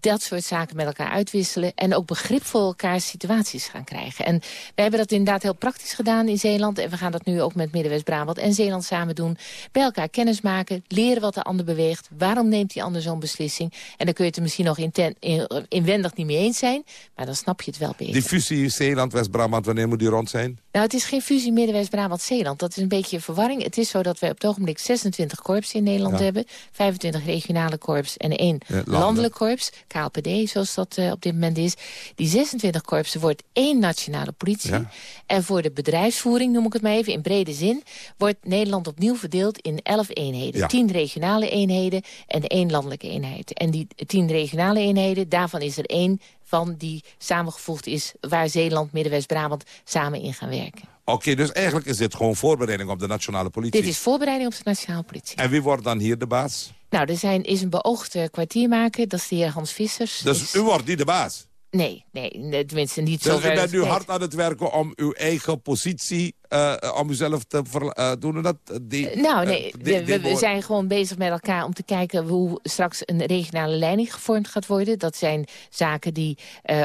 Speaker 28: dat soort zaken met elkaar uitwisselen... en ook begrip voor elkaars situaties gaan krijgen. En wij hebben dat inderdaad heel praktisch gedaan in Zeeland... en we gaan dat nu ook met Middenwest-Brabant en Zeeland samen doen. Bij elkaar kennis maken, leren wat de ander beweegt. Waarom neemt die ander zo'n beslissing? En dan kun je het er misschien nog inten, in, inwendig niet mee eens zijn... maar dan snap je het wel beter.
Speaker 27: Die fusie Zeeland-West-Brabant, wanneer moet die rond zijn?
Speaker 28: Nou, het is geen fusie Middenwest-Brabant-Zeeland. Dat is een beetje een verwarring. Het is zo dat wij op het ogenblik 26 korpsen in Nederland hebben. 25 regionale korps en één landelijk korps. KLPD, zoals dat uh, op dit moment is. Die 26 korpsen wordt één nationale politie. Ja. En voor de bedrijfsvoering, noem ik het maar even, in brede zin... wordt Nederland opnieuw verdeeld in 11 eenheden. Ja. 10 regionale eenheden en één landelijke eenheid. En die 10 regionale eenheden, daarvan is er één van die samengevoegd is... waar Zeeland, Middenwest-Brabant samen in gaan werken.
Speaker 27: Oké, dus eigenlijk is dit gewoon voorbereiding op de nationale politie?
Speaker 28: Dit is voorbereiding op de nationale politie.
Speaker 27: En wie wordt dan hier de baas?
Speaker 28: Nou, er zijn, is een beoogde kwartiermaker, dat is de heer Hans Vissers.
Speaker 27: Dus
Speaker 28: is...
Speaker 27: u wordt niet de baas?
Speaker 28: Nee, nee, tenminste niet
Speaker 27: dus
Speaker 28: zo
Speaker 27: Dus u bent nu hard aan het werken om uw eigen positie uh, om uzelf te uh, doen. Dat, die,
Speaker 28: nou, nee, we, we, zijn gewoon bezig met elkaar om te kijken hoe straks een regionale leiding gevormd gaat worden. Dat zijn zaken die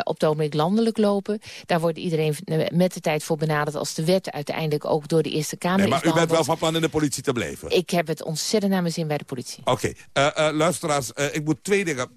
Speaker 28: op het ogenblik landelijk lopen. Daar wordt iedereen met de tijd voor benaderd als de wet uiteindelijk ook door de Eerste Kamer nee,
Speaker 27: maar u bent wel van plan in de politie te blijven?
Speaker 28: Ik heb het ontzettend naar mijn zin bij de politie.
Speaker 27: Oké, okay. luisteraars, ik moet twee dingen.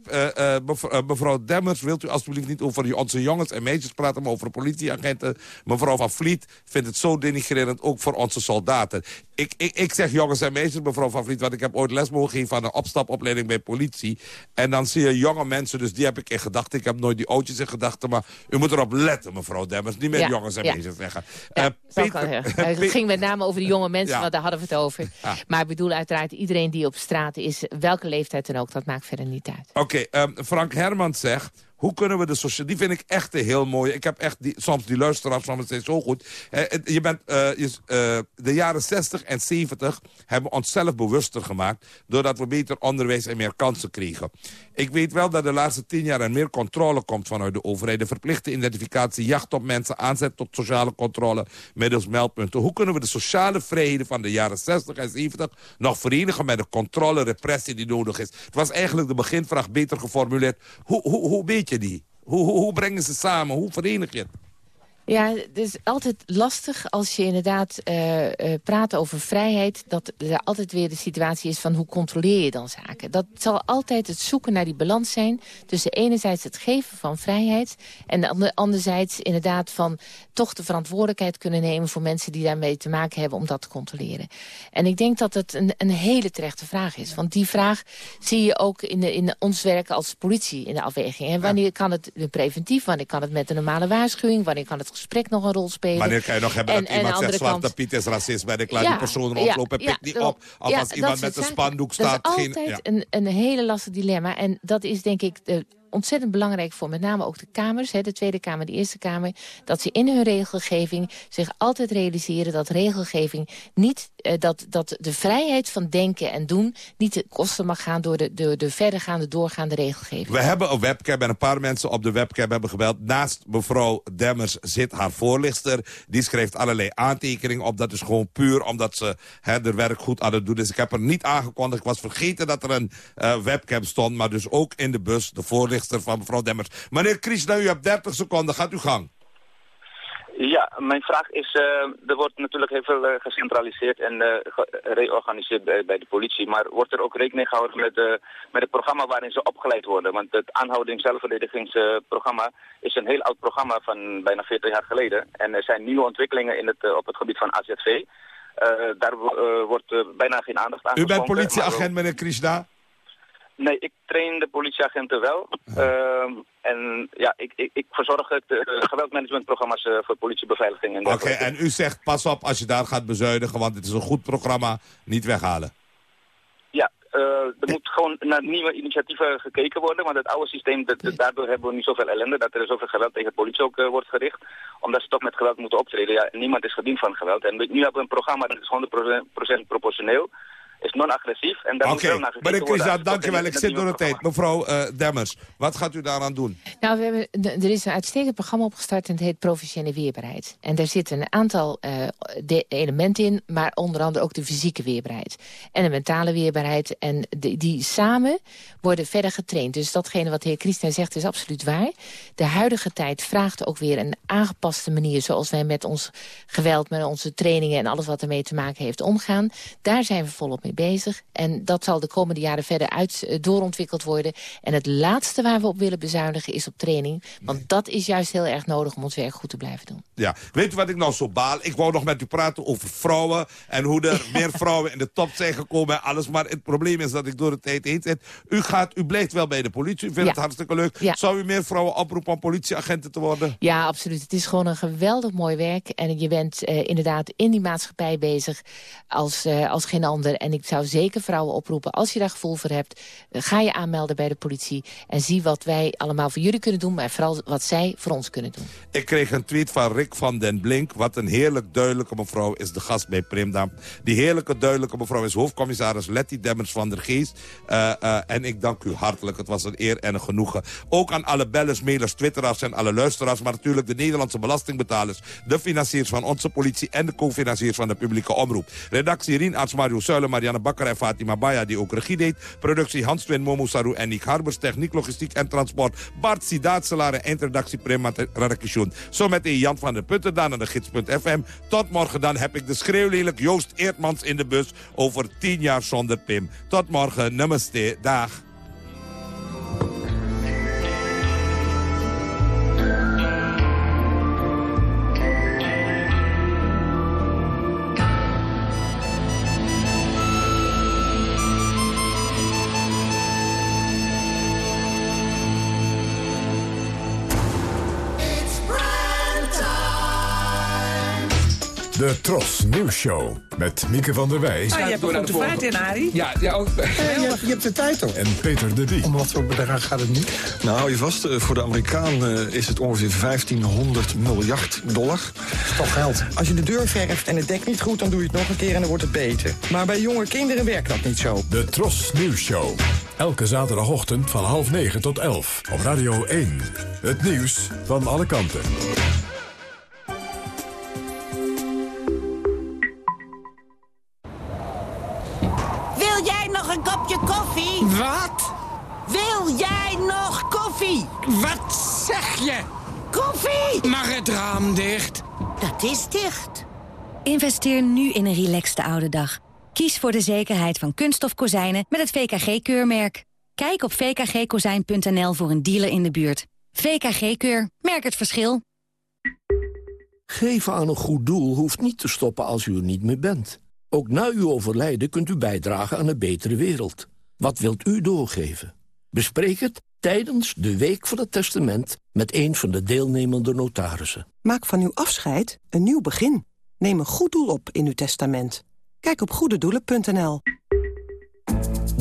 Speaker 27: Mevrouw, mevrouw Demmers, wilt u alsjeblieft niet over onze jongens en meisjes praten, maar over politieagenten. Mevrouw Van Vliet vindt het zo denigrerend, ook voor onze soldaten. Ik, ik, ik zeg jongens en meisjes, mevrouw Van Vliet, want ik heb ooit les mogen geven aan een opstapopleiding bij politie. En dan zie je jonge mensen, dus die heb ik in gedachten. Ik heb nooit die oudjes in gedachten, maar u moet erop letten, mevrouw Demmers. Niet meer
Speaker 28: ja,
Speaker 27: jongens en
Speaker 28: ja.
Speaker 27: meisjes zeggen.
Speaker 28: Ja, uh, Peter, het ging met name over de jonge mensen, want daar hadden we het over. Maar ik bedoel uiteraard iedereen die op straat is, welke leeftijd dan ook, dat maakt verder niet uit.
Speaker 27: Oké, okay, um, Frank Hermans zegt... Hoe kunnen we de sociale... Die vind ik echt heel mooi. Ik heb echt die, soms die luisteraars soms steeds zo goed. Eh, je bent, uh, je, uh, de jaren 60 en 70 hebben we onszelf bewuster gemaakt... doordat we beter onderwijs en meer kansen kregen. Ik weet wel dat de laatste tien jaar er meer controle komt vanuit de overheid. De verplichte identificatie, jacht op mensen, aanzet tot sociale controle middels meldpunten. Hoe kunnen we de sociale vrijheden van de jaren 60 en 70 nog verenigen met de controle, repressie die nodig is? Het was eigenlijk de beginvraag beter geformuleerd. Hoe, hoe, hoe weet die? Hoe, hoe, hoe brengen ze samen? Hoe verenig je het?
Speaker 28: Ja, het is altijd lastig als je inderdaad uh, uh, praat over vrijheid... dat er altijd weer de situatie is van hoe controleer je dan zaken. Dat zal altijd het zoeken naar die balans zijn... tussen enerzijds het geven van vrijheid... en anderzijds inderdaad van toch de verantwoordelijkheid kunnen nemen... voor mensen die daarmee te maken hebben om dat te controleren. En ik denk dat het een, een hele terechte vraag is. Want die vraag zie je ook in, de, in ons werk als politie in de afweging. En wanneer kan het preventief, wanneer kan het met een normale waarschuwing... wanneer kan het gesprek nog een rol spelen.
Speaker 27: Wanneer kan je nog hebben
Speaker 28: en,
Speaker 27: dat iemand zegt... Zwarte kant... Piet is racisme en ik laat ja, die persoon rondlopen en ja, pik niet op. Of als iemand met een spandoek staat...
Speaker 28: Dat is altijd een, een hele lastig dilemma. En dat is denk ik... De, ontzettend belangrijk voor met name ook de Kamers, hè, de Tweede Kamer, de Eerste Kamer, dat ze in hun regelgeving zich altijd realiseren dat regelgeving niet, eh, dat, dat de vrijheid van denken en doen niet te kosten mag gaan door de, de, de verdergaande, doorgaande regelgeving.
Speaker 27: We hebben een webcam en een paar mensen op de webcam hebben gebeld. Naast mevrouw Demmers zit haar voorlichter. Die schrijft allerlei aantekeningen op. Dat is gewoon puur omdat ze hè, haar werk goed aan het doen is. Ik heb er niet aangekondigd. Ik was vergeten dat er een uh, webcam stond. Maar dus ook in de bus de voorlichter van mevrouw Demmers. Meneer Krishna, u hebt 30 seconden. Gaat uw gang.
Speaker 32: Ja, mijn vraag is, uh, er wordt natuurlijk heel veel uh, gecentraliseerd en uh, gereorganiseerd bij, bij, de politie. Maar wordt er ook rekening gehouden met, met het programma waarin ze opgeleid worden? Want het aanhouding zelfverdedigingsprogramma is een heel oud programma van bijna 40 jaar geleden. En er zijn nieuwe ontwikkelingen in het, op het gebied van AZV. daar wordt bijna geen aandacht aan
Speaker 27: U bent politieagent, meneer Krishna?
Speaker 32: Nee, ik train de politieagenten wel. Ehm, en ja, ik, ik, ik verzorg het uh, geweldmanagementprogramma's uh, voor politiebeveiliging. en
Speaker 27: Oké, en u zegt pas op als je daar gaat bezuinigen, want het is een goed programma, niet weghalen.
Speaker 32: Ja, uh, er moet gewoon naar nieuwe initiatieven gekeken worden. Want het oude systeem, dat, daardoor hebben we nu zoveel ellende... dat er zoveel geweld tegen de politie ook wordt gericht. Omdat ze toch met geweld moeten optreden. Ja, niemand is gediend van geweld. En nu hebben we een programma dat is 100% proportioneel is non-agressief. Oké,
Speaker 27: okay. meneer Christian, dankjewel. Ik zit door de tijd. Mevrouw uh, Demmers, wat gaat u daaraan doen?
Speaker 28: Nou, we hebben, er is een uitstekend programma opgestart en het heet Provinciale Weerbaarheid. En daar zitten een aantal uh, elementen in, maar onder andere ook de fysieke weerbaarheid. En de mentale weerbaarheid. En de, die samen worden verder getraind. Dus datgene wat de heer Christian zegt is absoluut waar. De huidige tijd vraagt ook weer een aangepaste manier... zoals wij met ons geweld, met onze trainingen en alles wat ermee te maken heeft omgaan. Daar zijn we volop mee bezig. En dat zal de komende jaren verder uit, uh, doorontwikkeld worden. En het laatste waar we op willen bezuinigen is op training. Want dat is juist heel erg nodig om ons werk goed te blijven doen.
Speaker 27: Ja, weet u wat ik nou zo baal? Ik wou nog met u praten over vrouwen... en hoe er meer vrouwen in de top zijn gekomen en alles. Maar het probleem is dat ik door de tijd heen zit. U, gaat, u blijft wel bij de politie, u vindt het hartstikke leuk. Ja. Zou u meer vrouwen oproepen om politieagenten te worden?
Speaker 28: Ja, absoluut. Het is gewoon een geweldig mooi werk. En je bent uh, inderdaad in die maatschappij bezig als, uh, als geen ander. En ik ik zou zeker vrouwen oproepen, als je daar gevoel voor hebt... Eh, ga je aanmelden bij de politie en zie wat wij allemaal voor jullie kunnen doen... maar vooral wat zij voor ons kunnen doen.
Speaker 27: Ik kreeg een tweet van Rick van den Blink. Wat een heerlijk duidelijke mevrouw is de gast bij Primdam. Die heerlijke duidelijke mevrouw is hoofdcommissaris Letty Demmers van der Geest. Uh, uh, en ik dank u hartelijk. Het was een eer en een genoegen. Ook aan alle bellers, mailers, twitteraars en alle luisteraars... maar natuurlijk de Nederlandse belastingbetalers... de financiers van onze politie en de co-financiers van de publieke omroep. Redactie Rien Arts Mario Suilen, Marianne Bakker en Fatima Baya die ook regie deed. Productie Hans Twin, Momo Saru en Nick Harbers. Techniek, logistiek en transport. Bart Sidaat en introductie Prima Radakishun. Zo met de Jan van der Putten dan naar de gids.fm. Tot morgen dan heb ik de schreeuwlelijk Joost Eertmans in de bus over 10 jaar zonder Pim. Tot morgen, namaste, dag.
Speaker 16: De Tros Nieuws Show met Mieke van der Wij.
Speaker 33: Ah, je hebt een grote vaart in, Arie.
Speaker 17: Ja, ja ook,
Speaker 33: je, hebt, je, hebt de tijd toch?
Speaker 16: En Peter de Wie.
Speaker 33: Om wat voor bedrag gaat het nu?
Speaker 34: Nou, hou je vast, eh, voor de Amerikaan uh, is het ongeveer 1500 miljard dollar.
Speaker 33: Dat is toch geld.
Speaker 35: Als je de deur verft en het dekt niet goed, dan doe je het nog een keer en dan wordt het beter. Maar bij jonge kinderen werkt dat niet zo.
Speaker 16: De Tros Nieuws Show. Elke zaterdagochtend van half negen tot elf. Op Radio 1. Het nieuws van alle kanten.
Speaker 36: Koffie?
Speaker 33: Wat zeg je?
Speaker 36: Koffie!
Speaker 33: Mag het raam dicht?
Speaker 36: Dat is dicht.
Speaker 37: Investeer nu in een relaxte oude dag. Kies voor de zekerheid van kunststof kozijnen met het VKG-keurmerk. Kijk op vkgkozijn.nl voor een dealer in de buurt. VKG-keur. Merk het verschil.
Speaker 38: Geven aan een goed doel hoeft niet te stoppen als u er niet meer bent. Ook na uw overlijden kunt u bijdragen aan een betere wereld. Wat wilt u doorgeven? Bespreek het tijdens de Week van het Testament... met een van de deelnemende notarissen.
Speaker 39: Maak van uw afscheid een nieuw begin. Neem een goed doel op in uw testament. Kijk op goededoelen.nl.